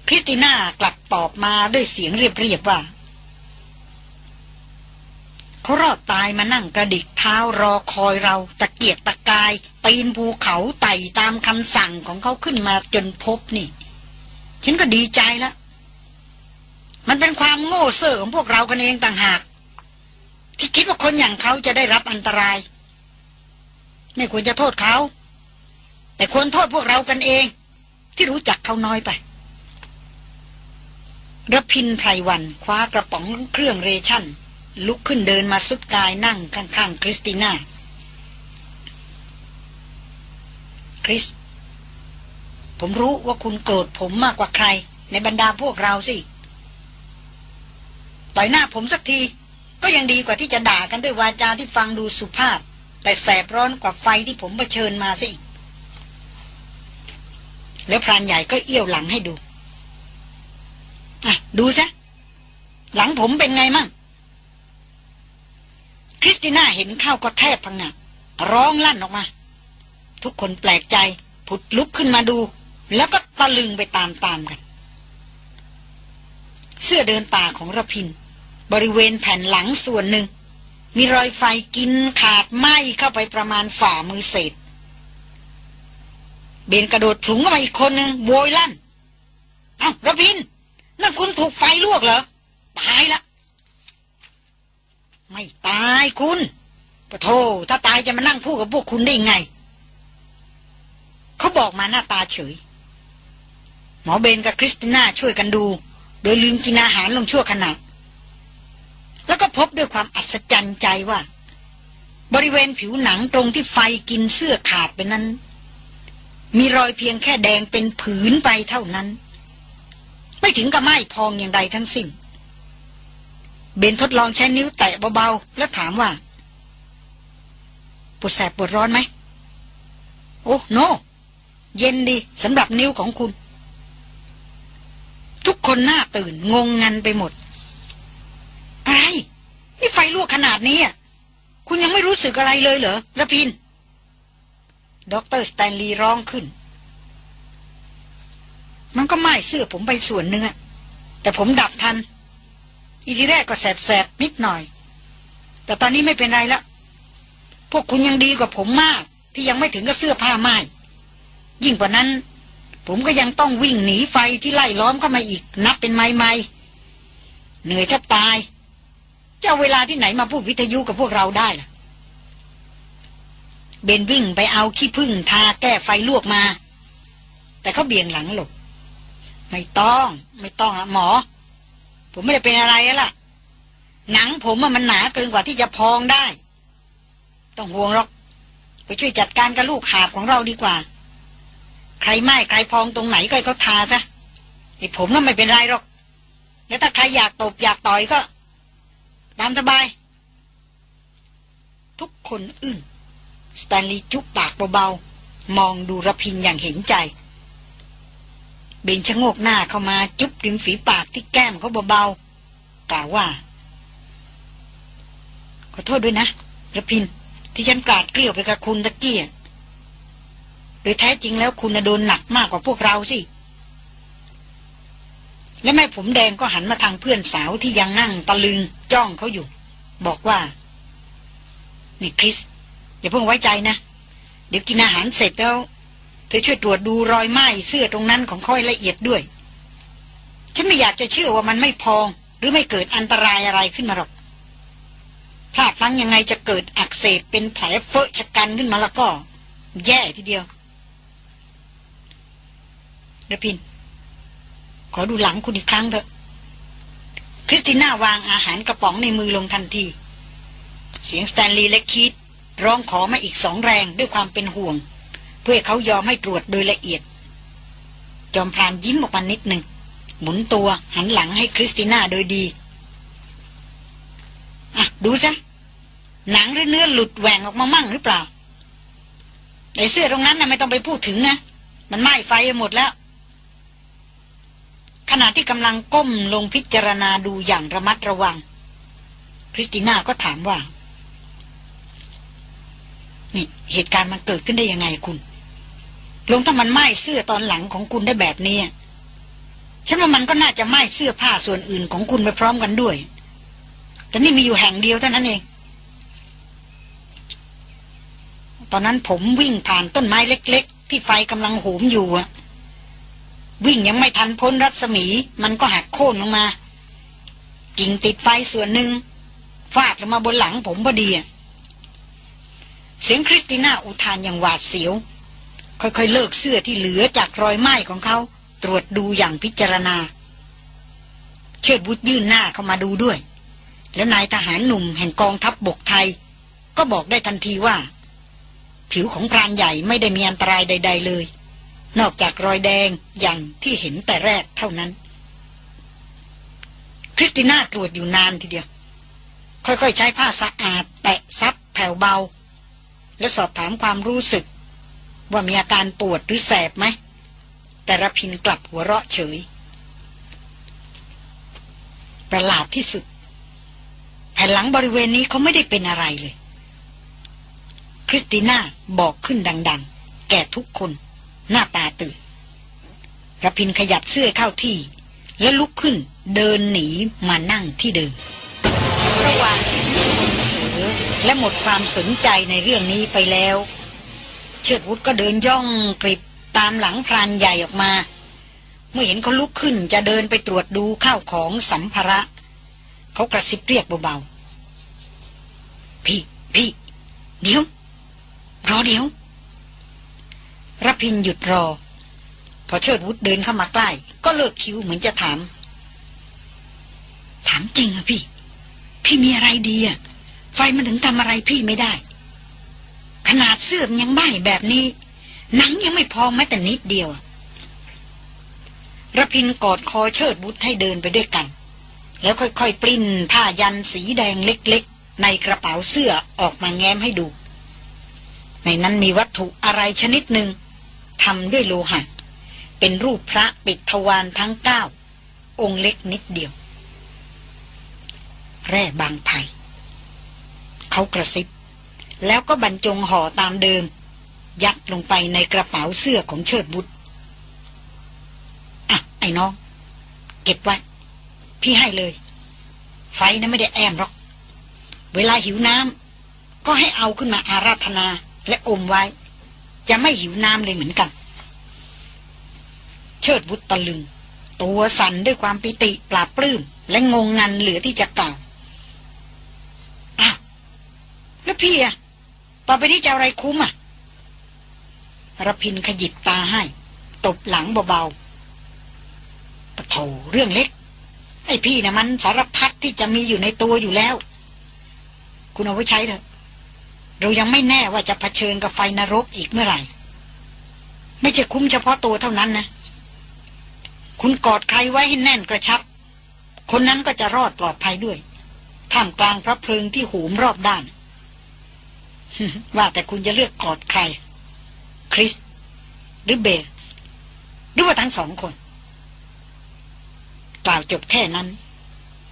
คริสติน่ากลับตอบมาด้วยเสียงเรียบๆว่าเขารอดตายมานั่งกระดิกเท้ารอคอยเราตะเกียกตะกายปีนภูเขาไต่ตามคำสั่งของเขาขึ้นมาจนพบนี่ ฉันก็ดีใจแล้วมันเป็นความโง่เซ่อของพวกเรากันเองต่างหาก ที่คิดว่าคนอย่างเขาจะได้รับอันตราย ไม่ควรจะโทษเขา แต่ควรโทษพวกเรากันเอง ที่รู้จักเขาน้อยไปรพินไพรวันคว้ากระป๋องเครื่อง ration ลุกขึ้นเดินมาทรุดกายนั่งข้างๆคริสติน่าคริส ผมรู้ว่าคุณโกรธผมมากกว่าใคร ในบรรดาพวกเราสิ ต่อยหน้าผมสักที ก็ยังดีกว่าที่จะด่ากันด้วยวาจาที่ฟังดูสุภาพ แต่แสบร้อนกว่าไฟที่ผมเผชิญมาสิแล้วพรานใหญ่ก็เอี้ยวหลังให้ดูอะดูซะหลังผมเป็นไงมั่งคริสติน่าเห็นเข้าก็แทบพังงะร้องลั่นออกมา ทุกคนแปลกใจผุดลุกขึ้นมาดู แล้วก็ตะลึงไปตามๆกัน เสื้อเดินป่าของระพิน บริเวณแผ่นหลังส่วนหนึ่ง มีรอยไฟกินขาดไหม้เข้าไปประมาณฝ่ามือเศษ เบนกระโดดผลุงเข้ามาอีกคนหนึ่งโวยลั่น เอ้าระพิน นั่นคุณถูกไฟลวกเหรอ ตายละ ไม่ตายคุณปะโทถ้าตายจะมานั่งพูดกับพวกคุณได้ไง เขาบอกมาหน้าตาเฉย หมอเบนกับคริสติน่าช่วยกันดู โดยลืมกินอาหารลงชั่วขณะ แล้วก็พบด้วยความอัศจรรย์ใจว่า บริเวณผิวหนังตรงที่ไฟกินเสื้อขาดไปนั้น มีรอยเพียงแค่แดงเป็นผืนไปเท่านั้น ไม่ถึงกับไหม้พองอย่างใดทั้งสิ้นเบนทดลองใช้นิ้วแตะเบาๆ แล้วถามว่า ปวดแสบปวดร้อนไหม Oh no เย็นดีสำหรับนิ้วของคุณ ทุกคนหน้าตื่นงงงันไปหมด อะไร นี่ไฟลวกขนาดนี้อะคุณยังไม่รู้สึกอะไรเลยเหรอรพินทร์ด็อกเตอร์สแตนลีย์ร้องขึ้น มันก็ไหม้เสื้อผมไปส่วนหนึ่งอแต่ผมดับทัน อีทีแรกก็แสบๆนิดหน่อย แต่ตอนนี้ไม่เป็นไรแล้วพวกคุณยังดีกว่าผมมาก ที่ยังไม่ถึงกับเสื้อผ้าไหม้ยิ่งกว่านั้น ผมก็ยังต้องวิ่งหนีไฟที่ไล่ล้อมเข้ามาอีกนับเป็นไม้ๆเหนื่อยแทบตาย จะเวลาที่ไหนมาพูดวิทยุกับพวกเราได้ล่ะ เบนวิ่งไปเอาขี้พึ่งทาแก้ไฟลวกมา แต่เขาเบี่ยงหลังหลบ ไม่ต้อง ไม่ต้องอะหมอ ผมไม่ได้เป็นอะไรล่ะ หนังผมมันหนาเกินกว่าที่จะพองได้ ต้องห่วงหรอก ไปช่วยจัดการกับลูกหาบของเราดีกว่า ใครไหม้ใครพองตรงไหนก็ให้เขาทาซะไอ้ผมน่ะไม่เป็นไรหรอก แล้วถ้าใครอยากตบอยากต่อยก็ ตามสบาย ทุกคนอึ้งสแตนลีย์จุบปากเบาๆ มองดูระพินอย่างเห็นใจ เบนชะโงกหน้าเข้ามาจุบริมฝีปากที่แก้มเขาเบาๆกล่าวว่า ขอโทษด้วยนะระพินที่ฉันกราดเกลี้ยวไปกับคุณตะเกียโดยแท้จริงแล้วคุณโดนหนักมากกว่าพวกเราสิและแม่ผมแดงก็หันมาทางเพื่อนสาวที่ยังนั่งตะลึง จ้องเขาอยู่ บอกว่า นี่คริส อย่าเพิ่งไว้ใจนะ เดี๋ยวกินอาหารเสร็จแล้ว เธอช่วยตรวจดูรอยไหม้เสื้อตรงนั้นของค่อยละเอียดด้วย ฉันไม่อยากจะเชื่อว่ามันไม่พองหรือไม่เกิดอันตรายอะไรขึ้นมาหรอกพลาดพลั้งยังไงจะเกิดอักเสบเป็นแผลเฟอะชะกันขึ้นมาแล้วก็ แย่ทีเดียวระพิน ขอดูหลังคุณอีกครั้งเถอะ คริสติน่าวางอาหารกระป๋องในมือลงทันที เสียงสแตนลีย์และคีธร้องขอมาอีกสองแรงด้วยความเป็นห่วง เพื่อเขายอมให้ตรวจโดยละเอียด จอมพรานยิ้มออกมานิดหนึ่ง หมุนตัวหันหลังให้คริสติน่าโดยดี อะ ดูซะหนังหรือเนื้อหลุดแหว่งออกมามั่งหรือเปล่าไอเสื้อตรงนั้นน่ะไม่ต้องไปพูดถึงนะ มันไหม้ไฟไปหมดแล้ว ขณะที่กำลังก้มลงพิจารณาดูอย่างระมัดระวัง คริสติน่าก็ถามว่า นี่เหตุการณ์มันเกิดขึ้นได้ยังไงคุณ ลงถ้ามันไหม้เสื้อตอนหลังของคุณได้แบบนี้ฉันว่ามันก็น่าจะไหม้เสื้อผ้าส่วนอื่นของคุณไปพร้อมกันด้วย แต่นี่มีอยู่แห่งเดียวเท่านั้นเอง ตอนนั้นผมวิ่งผ่านต้นไม้เล็ก ๆ ที่ไฟกำลังโหมอยู่อะ วิ่งยังไม่ทันพ้นรัศมี มันก็หักโค่นลงมา กิ่งติดไฟส่วนหนึ่งฟาดลงมาบนหลังผมพอดีเสียงคริสติน่าอุทานอย่างหวาดเสียว ค่อยๆเลิกเสื้อที่เหลือจากรอยไหม้ของเขา ตรวจดูอย่างพิจารณา เชิดบุตรยื่นหน้าเข้ามาดูด้วย แล้วนายทหารหนุ่มแห่งกองทัพบบกไทย ก็บอกได้ทันทีว่า ผิวของพรานใหญ่ไม่ได้มีอันตรายใด ๆ เลย นอกจากรอยแดงอย่างที่เห็นแต่แรกเท่านั้น คริสติน่าตรวจอยู่นานทีเดียว ค่อยๆใช้ผ้าสะอาด แตะซับแผ่วเบา และสอบถามความรู้สึก ว่ามีอาการปวดหรือแสบไหม แต่ระพินกลับหัวเราะเฉย ประหลาดที่สุด แผ่นหลังบริเวณนี้เขาไม่ได้เป็นอะไรเลย คริสติน่าบอกขึ้นดัง ๆ แก่ทุกคน หน้าตาตื่นระพินขยับเสื้อเข้าที่ และลุกขึ้นเดินหนีมานั่งที่เดิมระหว่างที่ทุกคนเผลอและหมดความสนใจในเรื่องนี้ไปแล้ว เชิดวุฒก็เดินย่องกริบตามหลังพรานใหญ่ออกมา เมื่อเห็นเขาลุกขึ้นจะเดินไปตรวจดูข้าวของสัมภาระ เขากระซิบเรียกเบาๆพี่พี่เดี๋ยวรอเดี๋ยว รพินหยุดรอ พอเชิดวุฒเดินเข้ามาใกล้ ก็เลิกคิ้วเหมือนจะถาม ถามจริงอะพี่ พี่มีอะไรดีอะไฟมันถึงทำอะไรพี่ไม่ได้ ขนาดเสื้อมยังไหม้แบบนี้ หนังยังไม่พอแม้แต่นิดเดียวระพินกอดคอเชิดบุตรให้เดินไปด้วยกัน แล้วค่อยๆปลิ้นผ้ายันสีแดงเล็กๆ ในกระเป๋าเสื้อออกมาแง้มให้ดู ในนั้นมีวัตถุอะไรชนิดหนึ่ง ทำด้วยโลหะ เป็นรูปพระปิดทวารทั้งเก้า องค์เล็กนิดเดียว แร่บางไผ่เขากระซิบ แล้วก็บรรจงห่อตามเดิม ยัดลงไปในกระเป๋าเสื้อของเชิดบุตรอะ ไอ้น้อง เก็บไว้ พี่ให้เลย ไฟนะไม่ได้แอมหรอก เวลาหิวน้ำก็ให้เอาขึ้นมาอาราธนาและอมไว้ จะไม่หิวน้ำเลยเหมือนกัน เชิดบุตรตะลึง ตัวสั่นด้วยความปิติปราบปลื้ม และงงงันเหลือที่จะกล่าวอ้าวแล้วพี่อะต่อไปนี้จะอะไรคุ้มอะรพินขยิบตาให้ ตบหลังเบาๆปะโถเรื่องเล็ก ไอ้พี่นะมันสารพัดที่จะมีอยู่ในตัวอยู่แล้ว คุณเอาไว้ใช้เถอะ เรายังไม่แน่ว่าจะะเผชิญกับไฟนรกอีกเมื่อไหร่ ไม่ใช่คุ้มเฉพาะตัวเท่านั้นนะ คุณกอดใครไว้ให้แน่นกระชับ คนนั้นก็จะรอดปลอดภัยด้วย ท่ามกลางพระเพลิงที่หูมรอบด้าน ว่าแต่คุณจะเลือกกอดใคร คริส หรือเบลหรือว่าทั้งสองคน กล่าวจบแค่นั้น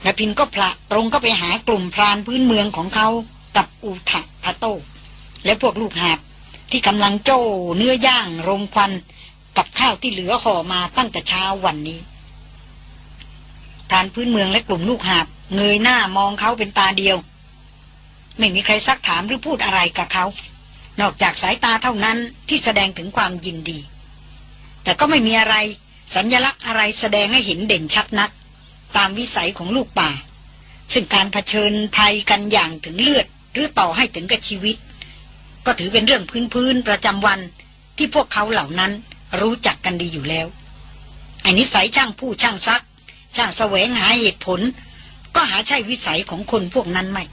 ระพินก็พละตรงก็ไปหากลุ่มพรานพื้นเมืองของเขากับอูทะ พะโต้และพวกลูกหาบที่กำลังโจ้เนื้อย่างรมควันกับข้าวที่เหลือห่อมาตั้งแต่เช้าวันนี้พรานพื้นเมืองและกลุ่มลูกหาบเงยหน้ามองเขาเป็นตาเดียว ไม่มีใครซักถามหรือพูดอะไรกับเขา นอกจากสายตาเท่านั้นที่แสดงถึงความยินดี แต่ก็ไม่มีอะไรสัญญลักษณ์อะไรแสดงให้เห็นเด่นชัดนัก ตามวิสัยของลูกป่า ซึ่งการเผชิญภัยกันอย่างถึงเลือด หรือต่อให้ถึงกับชีวิต ก็ถือเป็นเรื่องพื้นๆประจำวันที่พวกเขาเหล่านั้นรู้จักกันดีอยู่แล้วไอ้นิสัยช่างผู้ช่างซัก ช่างแสวงหาเหตุผล ก็หาใช่วิสัยของคนพวกนั้นไม่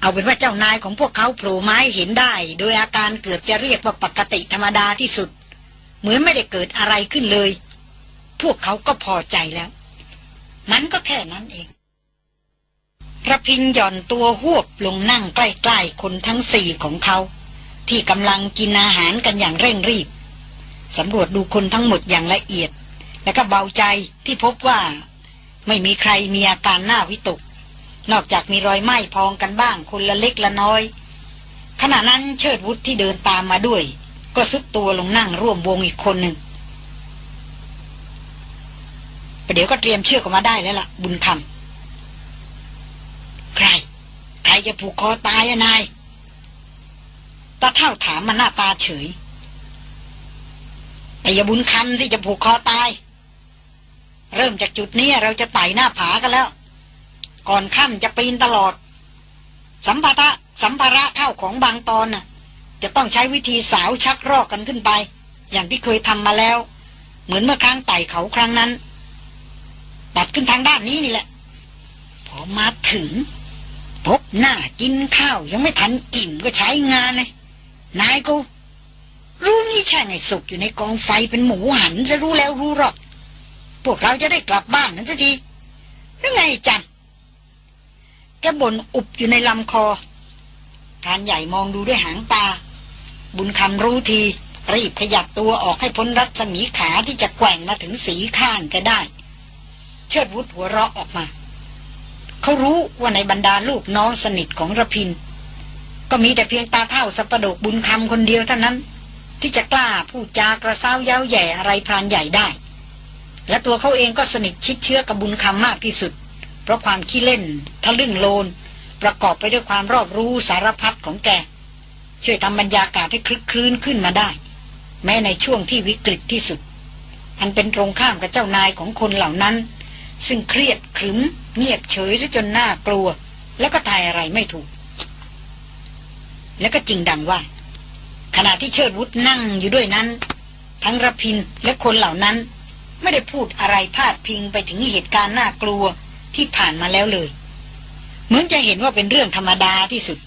เอาเป็นว่าเจ้านายของพวกเขาโผล่ไม้เห็นได้ โดยอาการเกือบจะเรียกว่าปกติธรรมดาที่สุด เหมือนไม่ได้เกิดอะไรขึ้นเลย พวกเขาก็พอใจแล้ว มันก็แค่นั้นเอง ระพินหย่อนตัวหวบลงนั่งใกล้ๆ คนทั้งสี่ของเขา ที่กำลังกินอาหารกันอย่างเร่งรีบสำรวจดูคนทั้งหมดอย่างละเอียด และก็เบาใจที่พบว่า ไม่มีใครมีอาการหน้าวิตก นอกจากมีรอยไหม้พองกันบ้างคนละเล็กละน้อย ขณะนั้นเชิดวุฒิที่เดินตามมาด้วย ก็ซุดตัวลงนั่งร่วมวงอีกคนหนึ่งประเดี๋ยวก็เตรียมเชือกออกมาได้แล้วล่ะ บุญคำ ใคร ใครจะผูกคอตายอะนายตาเท่าถามมาหน้าตาเฉยแต่อย่าบุญคำที่จะผูกคอตาย เริ่มจากจุดนี้เราจะไต่หน้าผากันแล้ว ก่อนค่ำจะปีนตลอด สัมภาระสัมภาระเข้าของบางตอนน่ะ จะต้องใช้วิธีสาวชักรอกกันขึ้นไป อย่างที่เคยทำมาแล้ว เหมือนเมื่อครั้งไต่เขาครั้งนั้น ตัดขึ้นทางด้านนี้นี่แหละ พอมาถึง พบหน้ากินข้าว ยังไม่ทันอิ่มก็ใช้งานเลยนายกูรู้นี่ใช่ไงสุกอยู่ในกองไฟเป็นหมูหันจะรู้แล้วรู้รอดพวกเราจะได้กลับบ้านกันสักทีหรือไงจันแกบ่นอุบอยู่ในลำคอพรานใหญ่มองดูด้วยหางตา บุญคำรู้ทีรีบขยับตัวออกให้พ้นรัศมีขาที่จะแกว่งมาถึงสีข้างแกได้ เชิดวุฒหัวเราะออกมา เขารู้ว่าในบรรดาลูกน้องสนิทของระพิน ก็มีแต่เพียงตาเท่าสัปดกบุญคำคนเดียวเท่านั้น ที่จะกล้าพูดจากระเซ้าเย้าแย่อะไรพรานใหญ่ได้ และตัวเขาเองก็สนิทชิดเชื้อกับบุญคำมากที่สุด เพราะความขี้เล่น ทะลึ่งโลน ประกอบไปด้วยความรอบรู้สารพัดของแก ช่วยทำบรรยากาศให้คลึกคลื้นขึ้นมาได้ แม้ในช่วงที่วิกฤตที่สุดอันเป็นตรงข้ามกับเจ้านายของคนเหล่านั้น ซึ่งเครียดขรึม เงียบเฉยซะจนน่ากลัว แล้วก็ทายอะไรไม่ถูก แล้วก็จริงดังว่า ขณะที่เชิดวุฒนั่งอยู่ด้วยนั้น ทั้งรพินและคนเหล่านั้น ไม่ได้พูดอะไรพาดพิงไปถึงเหตุการณ์น่ากลัวที่ผ่านมาแล้วเลย เหมือนจะเห็นว่าเป็นเรื่องธรรมดาที่สุด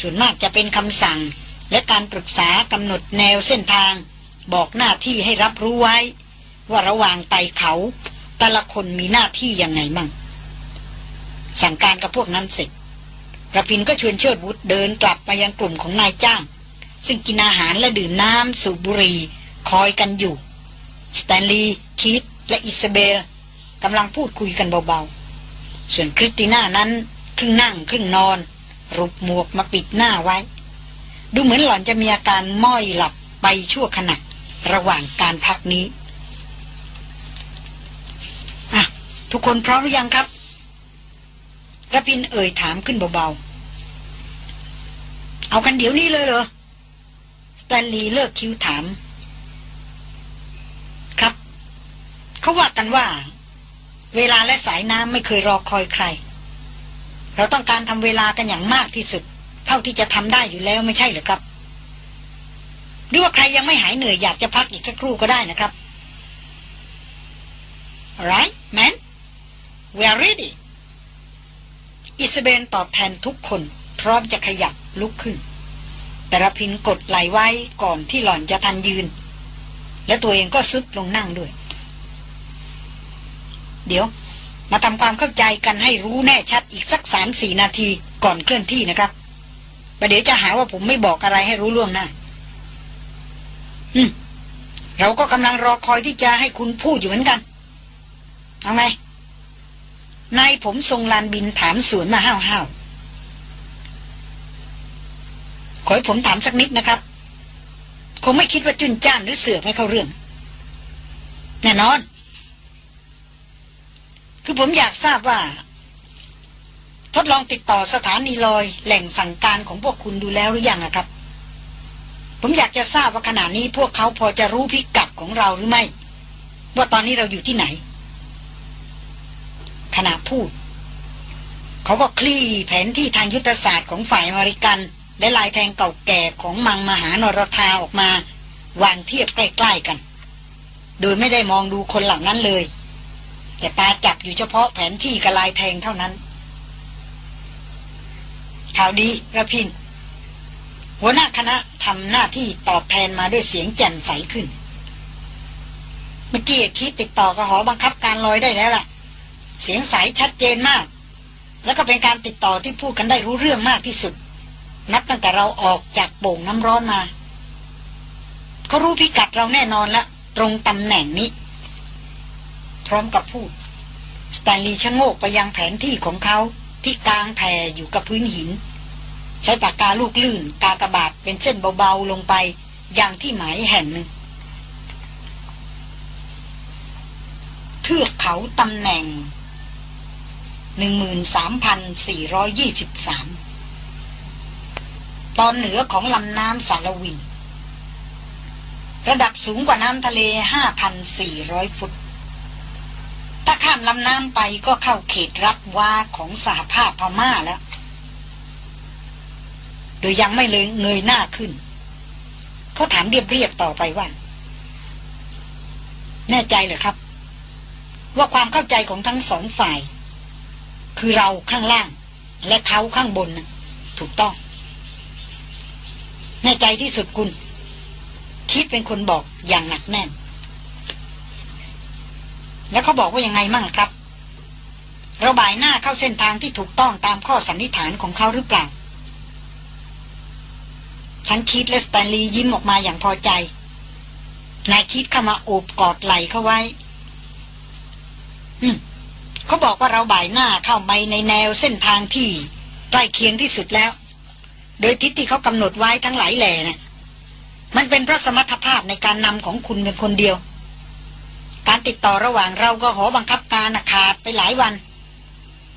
ส่วนมากจะเป็นคำสั่งและการปรึกษากำหนดแนวเส้นทาง บอกหน้าที่ให้รับรู้ไว้ ว่าระหว่างไต่เขา แต่ละคนมีหน้าที่ยังไงมั่ง สั่งการกับพวกนั้นเสร็จระพินก็ชวนเชิดวุฒเดินกลับไปยังกลุ่มของนายจ้าง ซึ่งกินอาหารและดื่มน้ำสูบบุหรี่คอยกันอยู่ สแตนลีย์คีธและอิสเบลกำลังพูดคุยกันเบาๆ ส่วนคริสติน่านั้น ครึ่งนั่งครึ่งนอนหลุบหมวกมาปิดหน้าไว้ ดูเหมือนหล่อนจะมีอาการม่อยหลับไปชั่วขณะระหว่างการพักนี้ อะ ทุกคนพร้อมหรือยังครับรพินทร์เอ่ยถามขึ้นเบาๆ เอากันเดี๋ยวนี้เลยเหรอ สแตนลีย์เลิกคิวถาม ครับ เขาว่ากันว่า เวลาและสายน้ำไม่เคยรอคอยใคร เราต้องการทำเวลากันอย่างมากที่สุด เท่าที่จะทำได้อยู่แล้วไม่ใช่หรือครับ หรือว่าใครยังไม่หายเหนื่อยอยากจะพักอีกสักครู่ก็ได้นะครับ alright man we are ready อิสเบนตอบแทนทุกคน พร้อมจะขยับลุกขึ้น แต่ระพินกดไหลไว้ก่อนที่หล่อนจะทันยืน และตัวเองก็ซุดลงนั่งด้วย เดี๋ยว มาทำความเข้าใจกันให้รู้แน่ชัดอีกสักสามสี่นาทีก่อนเคลื่อนที่นะครับประเดี๋ยวจะหาว่าผมไม่บอกอะไรให้รู้ล่วงหน้าอืมเราก็กำลังรอคอยที่จะให้คุณพูดอยู่เหมือนกัน เอาไง นายผมทรงลานบินถามสวนมาห้าวขอให้ผมถามสักนิดนะครับ คงไม่คิดว่าจุนจ้านหรือเสือกไม่เข้าเรื่อง แน่นอน คือผมอยากทราบว่า ทดลองติดต่อสถานีลอย แหล่งสั่งการของพวกคุณดูแล้วหรือยังนะครับ ผมอยากจะทราบว่าขณะนี้พวกเขาพอจะรู้พิกัดของเราหรือไม่ ว่าตอนนี้เราอยู่ที่ไหน ขณะพูด เขาก็คลี่แผนที่ทางยุทธศาสตร์ของฝ่ายอเมริกัน และลายแทงเก่าแก่ของมังมหานรธาออกมา วางเทียบใกล้ ๆกัน โดยไม่ได้มองดูคนเหล่านั้นเลย แต่ตาจับอยู่เฉพาะแผนที่กับลายแทงเท่านั้นข่าวดีระพิน หัวหน้าคณะทำหน้าที่ตอบแทนมาด้วยเสียงแจ่มใสขึ้น เมื่อกี้คิดติดต่อกับหอบังคับการลอยได้แล้วล่ะ เสียงใสชัดเจนมาก แล้วก็เป็นการติดต่อที่พูดกันได้รู้เรื่องมากที่สุด นับตั้งแต่เราออกจากโป่งน้ำร้อนมาเขารู้พิกัดเราแน่นอนละ ตรงตำแหน่งนี้ พร้อมกับพูดสแตนลีย์ชะโงกไปยังแผนที่ของเขาที่กลางแผ่อยู่กับพื้นหิน ใช้ปากกาลูกลื่น กากระบาดเป็นเส้นเบาๆลงไปอย่างที่หมายแห่งหนึ่งเทือกเขาตำแหน่ง 13,423 ตอนเหนือของลำน้ำสารวิน ระดับสูงกว่าน้ำทะเล 5,400 ฟุต ถ้าข้ามลำน้ำไปก็เข้าเขตรัฐวาของสหภาพพม่าแล้ว โดยยังไม่เลยเงยหน้าขึ้น เขาถามเรียบๆต่อไปว่า แน่ใจเหรอครับ ว่าความเข้าใจของทั้งสองฝ่าย คือเราข้างล่าง และเขาข้างบนนะถูกต้อง แน่ใจที่สุดคุณ คิดเป็นคนบอกอย่างหนักแน่น แล้วเขาบอกว่ายังไงมั่งครับเราบ่ายหน้าเข้าเส้นทางที่ถูกต้องตามข้อสันนิษฐานของเขาหรือเปล่า ฉันคิดและสแตนลีย์ยิ้มออกมาอย่างพอใจ นายคิดเข้ามาโอบกอดไหลเขาไว้หืม เขาบอกว่าเราบ่ายหน้าเข้าไปในแนวเส้นทางที่ใกล้เคียงที่สุดแล้ว โดยทิศที่เขากำหนดไว้ทั้งหลายแหล่นะมันเป็นเพราะสมรรถภาพในการนำของคุณเป็นคนเดียว การติดต่อระหว่างเราก็หอบังคับการขาดไปหลายวัน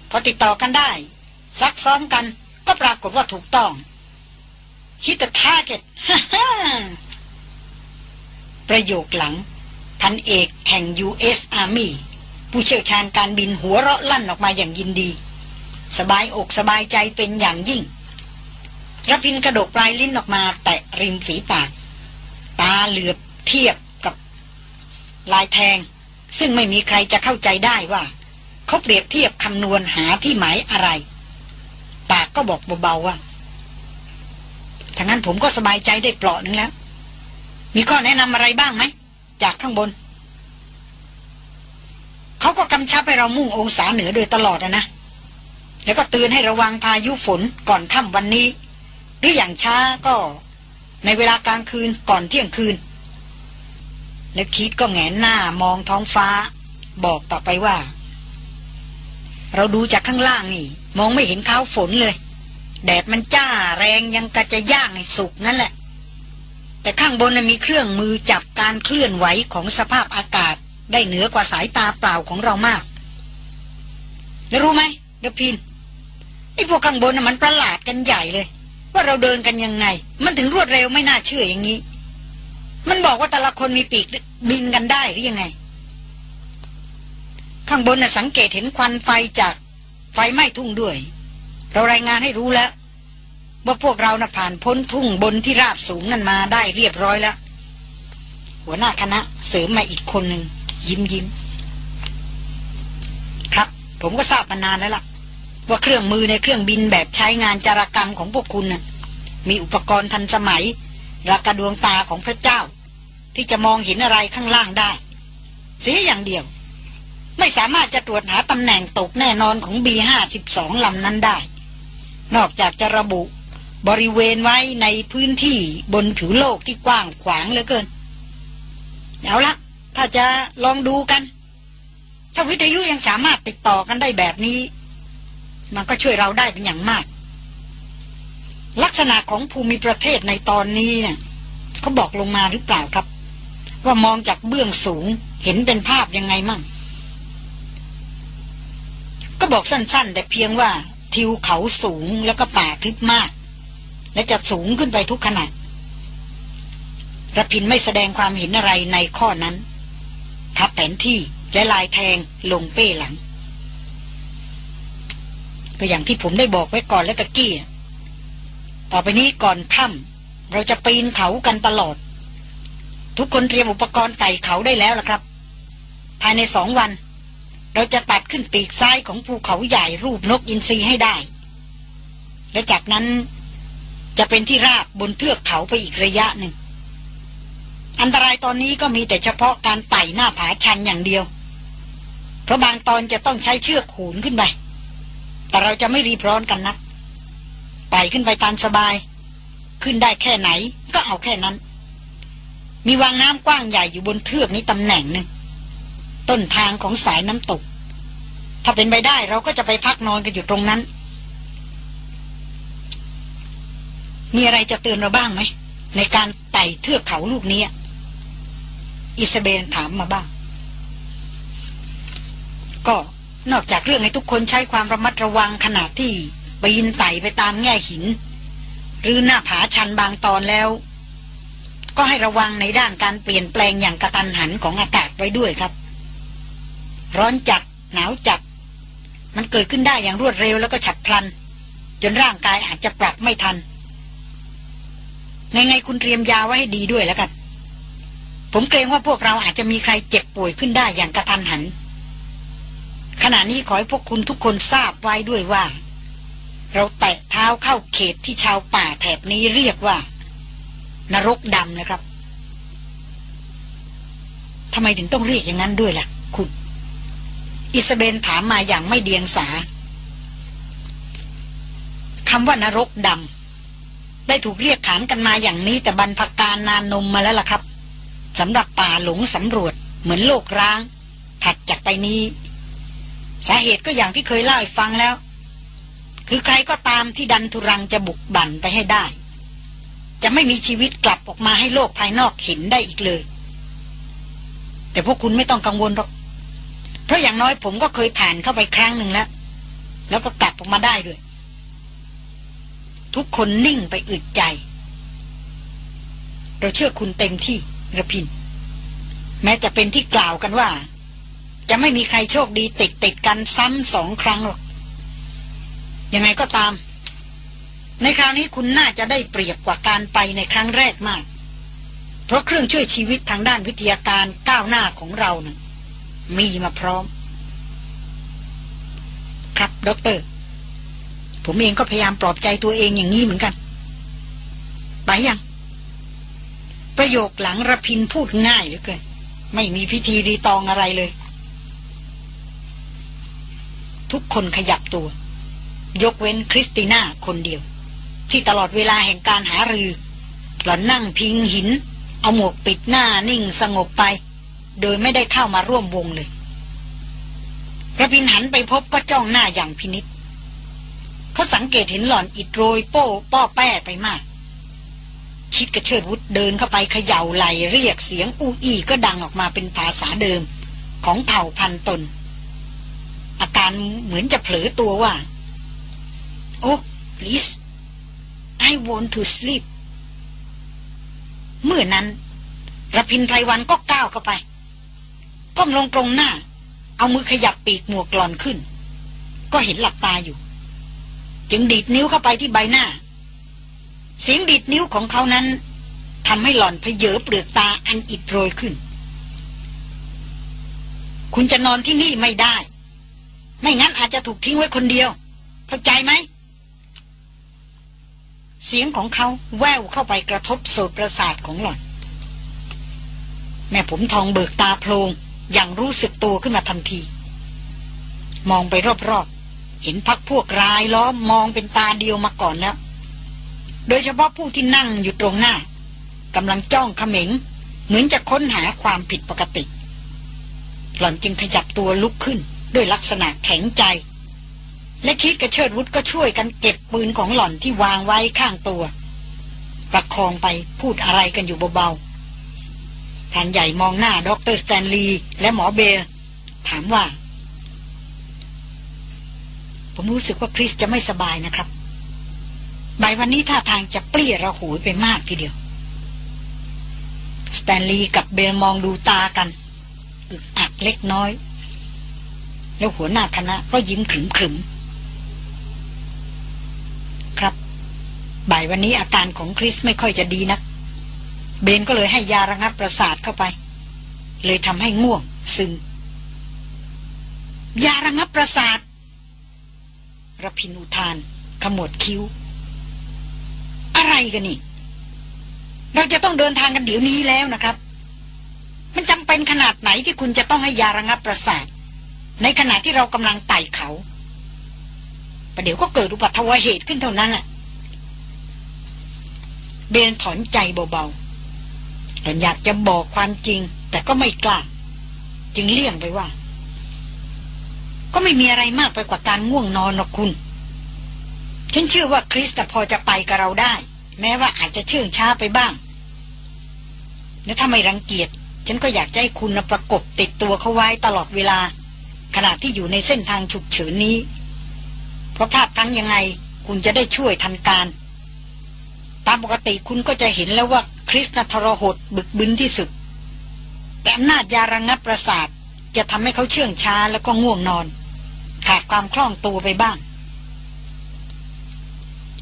พอติดต่อกันได้ ซักซ้อมกันก็ปรากฏว่าถูกต้อง Hit the target ประโยคหลัง พันเอกแห่ง U.S. Army ผู้เชี่ยวชาญการบินหัวเราะลั่นออกมาอย่างยินดี สบายอกสบายใจเป็นอย่างยิ่งรพินกระดกปลายลิ้นออกมาแตะริมฝีปาก ตาเหลือบเทียบกับลายแทง ซึ่งไม่มีใครจะเข้าใจได้ว่า เขาเปรียบเทียบคำนวณหาที่หมายอะไร ปากก็บอกเบาๆว่าถ้างั้นผมก็สบายใจได้เปลาะนึงแล้ว มีข้อแนะนำอะไรบ้างไหม จากข้างบน เขาก็กำชับให้เรามุ่งองศาเหนือโดยตลอดนะ แล้วก็เตือนให้ระวังพายุฝนก่อนค่ำวันนี้ หรืออย่างช้าก็ในเวลากลางคืนก่อนเที่ยงคืนแล้วคิดก็แงนหน้ามองท้องฟ้า บอกต่อไปว่า เราดูจากข้างล่างนี่ มองไม่เห็นข้าวฝนเลย แดดมันจ้าแรงยังกระจะย่างให้สุกนั่นแหละ แต่ข้างบนมีเครื่องมือจับการเคลื่อนไหวของสภาพอากาศ ได้เหนือกว่าสายตาเปล่าของเรามาก แล้วรู้ไหมเดพินไอ้พวกข้างบนน่ะมันประหลาดกันใหญ่เลย ว่าเราเดินกันยังไง มันถึงรวดเร็วไม่น่าเชื่ออย่างนี้ มันบอกว่าแต่ละคนมีปีกบินกันได้หรือยังไง ข้างบนน่ะสังเกตเห็นควันไฟจากไฟไหม้ทุ่งด้วย เรารายงานให้รู้แล้วว่าพวกเราน่ะผ่านพ้นทุ่งบนที่ราบสูงนั่นมาได้เรียบร้อยแล้ว หัวหน้าคณะเสริมมาอีกคนหนึ่ง ยิ้มยิ้มครับ ผมก็ทราบมานานแล้วล่ะ ว่าเครื่องมือในเครื่องบินแบบใช้งานจารกรรมของพวกคุณนะ่ะมีอุปกรณ์ทันสมัยรากระดวงตาของพระเจ้า ที่จะมองเห็นอะไรข้างล่างได้ เสียอย่างเดียว ไม่สามารถจะตรวจหาตำแหน่งตกแน่นอนของ B52 ลำนั้นได้ นอกจากจะระบุบริเวณไว้ในพื้นที่บนผิวโลกที่กว้างขวางเหลือเกิน เอาละ ถ้าจะลองดูกัน ถ้าวิทยุยังสามารถติดต่อกันได้แบบนี้ มันก็ช่วยเราได้เป็นอย่างมาก ลักษณะของภูมิประเทศในตอนนี้เนะ่ยเขาบอกลงมาหรือเปล่าครับ ว่ามองจากเบื้องสูงเห็นเป็นภาพยังไงมั่ง ก็บอกสั้น ๆ แต่เพียงว่าทิวเขาสูงแล้วก็ป่าทึบมาก และจะสูงขึ้นไปทุกขณะระพินไม่แสดงความเห็นอะไรในข้อนั้น พับแผนที่และลายแทงลงเป้หลัง ก็อย่างที่ผมได้บอกไว้ก่อนแล้วตะกี้ต่อไปนี้ก่อนค่ำเราจะปีนเขากันตลอด ทุกคนเตรียมอุปกรณ์ไต่เขาได้แล้วล่ะครับ ภายในสองวัน เราจะตัดขึ้นปีกซ้ายของภูเขาใหญ่รูปนกอินทรีให้ได้ และจากนั้นจะเป็นที่ราบบนเทือกเขาไปอีกระยะหนึ่ง อันตรายตอนนี้ก็มีแต่เฉพาะการไต่หน้าผาชันอย่างเดียว เพราะบางตอนจะต้องใช้เชือกขูนขึ้นไป แต่เราจะไม่รีบร้อนกันนัก ไต่ขึ้นไปตามสบาย ขึ้นได้แค่ไหนก็เอาแค่นั้น มีวางน้ำกว้างใหญ่อยู่บนเทือกนี้ตำแหน่งหนึ่ง ต้นทางของสายน้ำตก ถ้าเป็นไปได้เราก็จะไปพักนอนกันอยู่ตรงนั้น มีอะไรจะเตือนเราบ้างไหมในการไต่เทือกเขาลูกนี้ อิสเบนถามมาบ้าง ก็นอกจากเรื่องให้ทุกคนใช้ความระมัดระวังขณะที่ปีนไต่ไปตามแง่หิน หรือหน้าผาชันบางตอนแล้ว ก็ให้ระวังในด้านการเปลี่ยนแปลงอย่างกระตันหันของอากาศไว้ด้วยครับ ร้อนจัดหนาวจัด มันเกิดขึ้นได้อย่างรวดเร็วแล้วก็ฉับพลัน จนร่างกายอาจจะปรับไม่ทันไงไงคุณเตรียมยาไว้ให้ดีด้วยแล้วกัน ผมเกรงว่าพวกเราอาจจะมีใครเจ็บป่วยขึ้นได้อย่างกระทันหัน ขณะนี้ขอให้พวกคุณทุกคนทราบไว้ด้วยว่า เราแตะเท้าเข้าเขตที่ชาวป่าแถบนี้เรียกว่า นรกดำนะครับทำไมถึงต้องเรียกอย่างนั้นด้วยล่ะ คุณ อิสเบนถามมาอย่างไม่เดียงสาคำว่านรกดำได้ถูกเรียกขานกันมาอย่างนี้แต่บรรพการนานนมมาแล้วล่ะครับ สำหรับป่าหลงสำรวจเหมือนโลกร้าง ถัดจากไปนี้ สาเหตุก็อย่างที่เคยเล่าให้ฟังแล้ว คือใครก็ตามที่ดันทุรังจะบุกบั่นไปให้ได้ จะไม่มีชีวิตกลับออกมาให้โลกภายนอกเห็นได้อีกเลย แต่พวกคุณไม่ต้องกังวลหรอก เพราะอย่างน้อยผมก็เคยผ่านเข้าไปครั้งหนึ่งแล้ว แล้วก็กลับออกมาได้ด้วย ทุกคนนิ่งไปอึดใจ เราเชื่อคุณเต็มที่ ระพิน แม้จะเป็นที่กล่าวกันว่า จะไม่มีใครโชคดีติดติดกันซ้ำสองครั้งหรอกยังไงก็ตาม ในคราวนี้คุณน่าจะได้เปรียบกว่าการไปในครั้งแรกมาก เพราะเครื่องช่วยชีวิตทางด้านวิทยาการก้าวหน้าของเรานะ่ะมีมาพร้อม ครับด็อกเตอร์ ผมเองก็พยายามปลอบใจตัวเองอย่างนี้เหมือนกัน ไปยัง ประโยคหลังระพินพูดง่ายเหลือเกิน ไม่มีพิธีรีตองอะไรเลย ทุกคนขยับตัว ยกเว้นคริสติน่าคนเดียว ที่ตลอดเวลาแห่งการหารือ หล่อนนั่งพิงหิน เอาหมวกปิดหน้านิ่งสงบไป โดยไม่ได้เข้ามาร่วมวงเลยระพินหันไปพบก็จ้องหน้าอย่างพินิษเขาสังเกตเห็นหล่อนอิดโรยโป้ป้อแป้ไปมาก คิดกระเชิดวุฒเดินเข้าไปเขย่าไหลเรียกเสียงอูอีก็ดังออกมาเป็นภาษาเดิม ของเผ่าพันตน อาการเหมือนจะเผลอตัวว่า โอ้ please I want to sleep เมื่อนั้นรพินไพรวันก็ก้าวเข้าไป ก้มลงตรงหน้า เอามือขยับปีกหมวกกลอนขึ้น ก็เห็นหลับตาอยู่ จึงดีดนิ้วเข้าไปที่ใบหน้า เสียงดีดนิ้วของเขานั้นทำให้หล่อนเพเยอเปลือกตาอันอิดโรยขึ้น คุณจะนอนที่นี่ไม่ได้ ไม่งั้นอาจจะถูกทิ้งไว้คนเดียว เข้าใจไหม เสียงของเขาแววเข้าไปกระทบโสตประสาทของหล่อน แม่ผมทองเบิกตาโพลงอย่างรู้สึกตัวขึ้นมาทันที มองไปรอบๆ เห็นพักพวกรายล้อมมองเป็นตาเดียวมาก่อนแล้ว โดยเฉพาะผู้ที่นั่งอยู่ตรงหน้ากำลังจ้องเขม็ง เหมือนจะค้นหาความผิดปกติ หล่อนจึงขยับตัวลุกขึ้นด้วยลักษณะแข็งใจ และคิดกระเชิดวุฒก็ช่วยกันเก็บปืนของหล่อนที่วางไว้ข้างตัว ประคองไปพูดอะไรกันอยู่เบาๆพรานใหญ่มองหน้าดรสแตนลีย์และหมอเบลถามว่า ผมรู้สึกว่าคริสจะไม่สบายนะครับ บ่ายวันนี้ท่าทางจะเปลี่ยระหูไปมากทีเดียว สแตนลีย์กับเบลมองดูตากัน อึกอักเล็กน้อย แล้วหัวหน้าคณะก็ยิ้มขรึมขรึมครับ บ่ายวันนี้อาการของคริสไม่ค่อยจะดีนักเบนก็เลยให้ยาระงับประสาทเข้าไป เลยทำให้ง่วง ซึม ยาระงับประสาทระพินอุทานขมวดคิ้ว อะไรกันนี่ เราจะต้องเดินทางกันเดี๋ยวนี้แล้วนะครับ มันจำเป็นขนาดไหนที่คุณจะต้องให้ยาระงับประสาท ในขณะที่เรากำลังไต่เขาประเดี๋ยวก็เกิดอุบัติเหตุขึ้นเท่านั้นแหละเบนถอนใจเบาๆหล่อนอยากจะบอกความจริง แต่ก็ไม่กล้า จึงเลี่ยงไปว่า ก็ไม่มีอะไรมากไปกว่าการง่วงนอนหรอกคุณ ฉันเชื่อว่าคริสต์พอจะไปกับเราได้ แม้ว่าอาจจะเชื่องช้าไปบ้าง และถ้าไม่รังเกียจฉันก็อยากให้คุณประกบติดตัวเขาไว้ตลอดเวลา ขณะที่อยู่ในเส้นทางฉุกเฉินนี้ เพราะพลาดทั้งยังไง คุณจะได้ช่วยทันการ ตามปกติคุณก็จะเห็นแล้วว่าคริสนทรหดบึกบึนที่สุด แต่อำนาจยาระงงับประสาทจะทำให้เขาเชื่องช้าแล้วก็ง่วงนอน ขาดความคล่องตัวไปบ้าง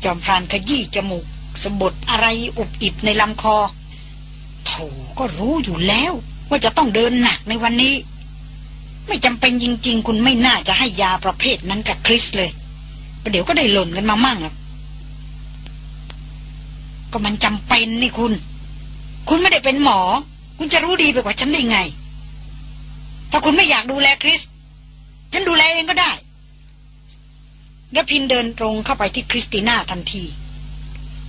จอมพรานขยี้จมูก สะบดอะไรอุบอิบในลำคอโถก็รู้อยู่แล้ว ว่าจะต้องเดินหนักในวันนี้ ไม่จำเป็นจริง ๆ คุณไม่น่าจะให้ยาประเภทนั้นกับคริสเลยประเดี๋ยวก็ได้หล่นกันมามั่งอะก็มันจำเป็นนี่คุณ คุณไม่ได้เป็นหมอ คุณจะรู้ดีไปกว่าฉันได้ไง ถ้าคุณไม่อยากดูแลคริส ฉันดูแลเองก็ได้ระพินเดินตรงเข้าไปที่คริสติน่าทันที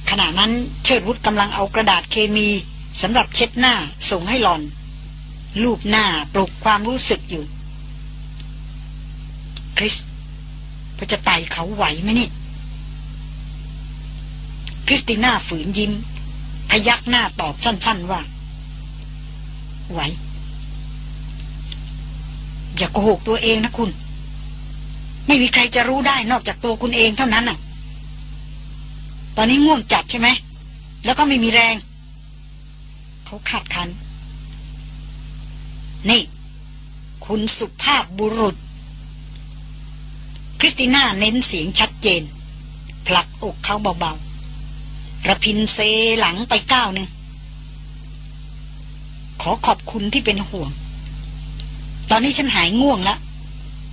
ขณะนั้นเชิดวุฒกำลังเอากระดาษเคมีสำหรับเช็ดหน้าส่งให้หลอนรูปหน้าปลุกความรู้สึกอยู่ คริสพอจะไต่เขาไหวไหมนี่ คริสติน่าฝืนยิ้ม พยักหน้าตอบสั้น ๆ ว่า ไหว อย่าโกหกตัวเองนะคุณ ไม่มีใครจะรู้ได้นอกจากตัวคุณเองเท่านั้นน่ะ ตอนนี้ง่วงจัดใช่ไหม แล้วก็ไม่มีแรง เขาขัดขัน นี่ คุณสุภาพบุรุษ คริสติน่าเน้นเสียงชัดเจน ผลักอกเขาเบาๆระพินเซหลังไปก้าวหนึ่งขอขอบคุณที่เป็นห่วง ตอนนี้ฉันหายง่วงแล้ว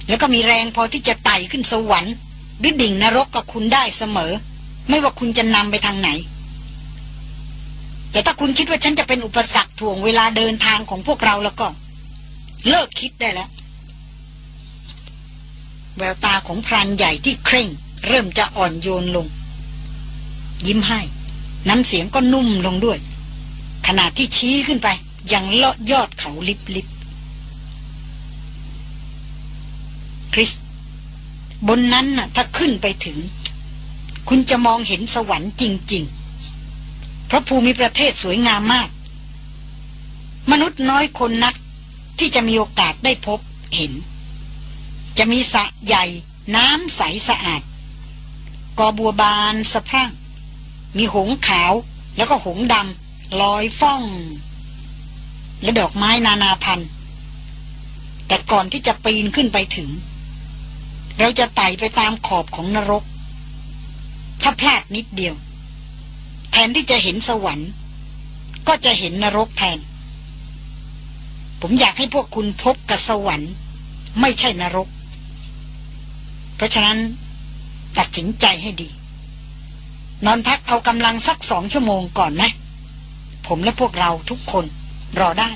แล้วก็มีแรงพอที่จะไต่ขึ้นสวรรค์หรือดิ่งนรกกับคุณได้เสมอ ไม่ว่าคุณจะนำไปทางไหน แต่ถ้าคุณคิดว่าฉันจะเป็นอุปสรรคถ่วงเวลาเดินทางของพวกเราแล้วก็ เลิกคิดได้แล้ว แววตาของพรานใหญ่ที่เคร่ง เริ่มจะอ่อนโยนลง ยิ้มให้ น้ำเสียงก็นุ่มลงด้วย ขณะที่ชี้ขึ้นไป ยังเลาะยอดเขาลิบลิบคริส บนนั้นน่ะ ถ้าขึ้นไปถึง คุณจะมองเห็นสวรรค์จริง ๆ เพราะภูมิประเทศสวยงามมาก มนุษย์น้อยคนนักที่จะมีโอกาสได้พบเห็น จะมีสระใหญ่น้ำใสสะอาดกอบัวบานสะพรั่ง มีหงขาวแล้วก็หงดำลอยฟ้อง และดอกไม้นานาพันธุ์ แต่ก่อนที่จะปีนขึ้นไปถึง เราจะไต่ไปตามขอบของนรก ถ้าพลาดนิดเดียว แทนที่จะเห็นสวรรค์ ก็จะเห็นนรกแทน ผมอยากให้พวกคุณพบกับสวรรค์ ไม่ใช่นรก เพราะฉะนั้นตัดสินใจให้ดี นอนพักเอากำลังสักสองชั่วโมงก่อนนะผมและพวกเราทุกคนรอได้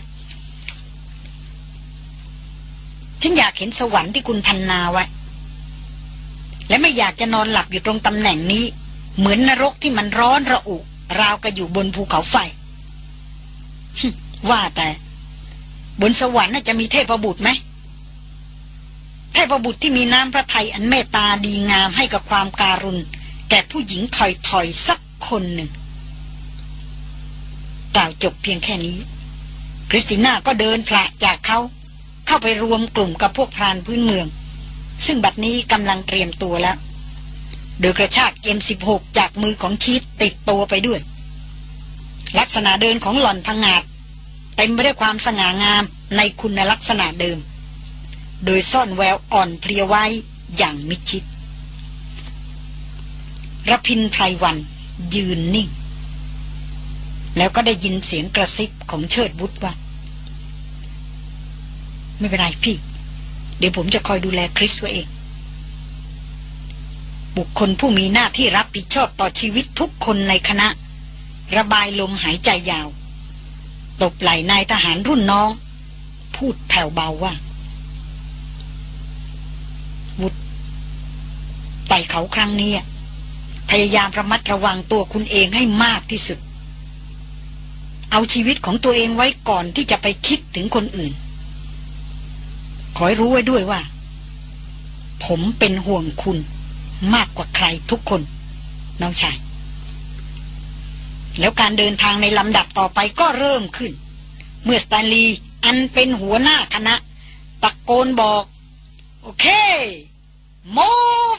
ฉันอยากเห็นสวรรค์ที่คุณพันนาไว้ และไม่อยากจะนอนหลับอยู่ตรงตำแหน่งนี้ เหมือนนรกที่มันร้อนระอุ ราวกับอยู่บนภูเขาไฟ ว่าแต่ บนสวรรค์น่าจะมีเทพบุตรไหมเทพบุตรที่มีน้ำพระทัยอันเมตตาดีงามให้กับความการุณ แก่ผู้หญิงถอยๆสักคนหนึ่งกล่าวจบเพียงแค่นี้ คริสติน่าก็เดินพละจากเขา เข้าไปรวมกลุ่มกับพวกพรานพื้นเมือง ซึ่งบัดนี้กำลังเตรียมตัวแล้ว โดยกระชาก M16 จากมือของชีตติดตัวไปด้วย ลักษณะเดินของหล่อนพังงาด เต็มไปด้วยความสง่างามในคุณลักษณะเดิม โดยซ่อนแววอ่อนเพลียไว้อย่างมิชิดระพินไพรวันยืนนิ่ง แล้วก็ได้ยินเสียงกระซิบของเชิดบุตรว่า ไม่เป็นไรพี่ เดี๋ยวผมจะคอยดูแลคริสไว้เอง บุคคลผู้มีหน้าที่รับผิดชอบต่อชีวิตทุกคนในคณะ ระบายลมหายใจยาว ตบไหล่นายทหารรุ่นน้อง พูดแผ่วเบาว่าวุฒไต่เขาครั้งนี้พยายามระมัดระวังตัวคุณเองให้มากที่สุด เอาชีวิตของตัวเองไว้ก่อนที่จะไปคิดถึงคนอื่น ขอให้รู้ไว้ด้วยว่า ผมเป็นห่วงคุณมากกว่าใครทุกคน น้องชาย แล้วการเดินทางในลำดับต่อไปก็เริ่มขึ้น เมื่อสแตนลีย์อันเป็นหัวหน้าคณะ ตะโกนบอก โอเค move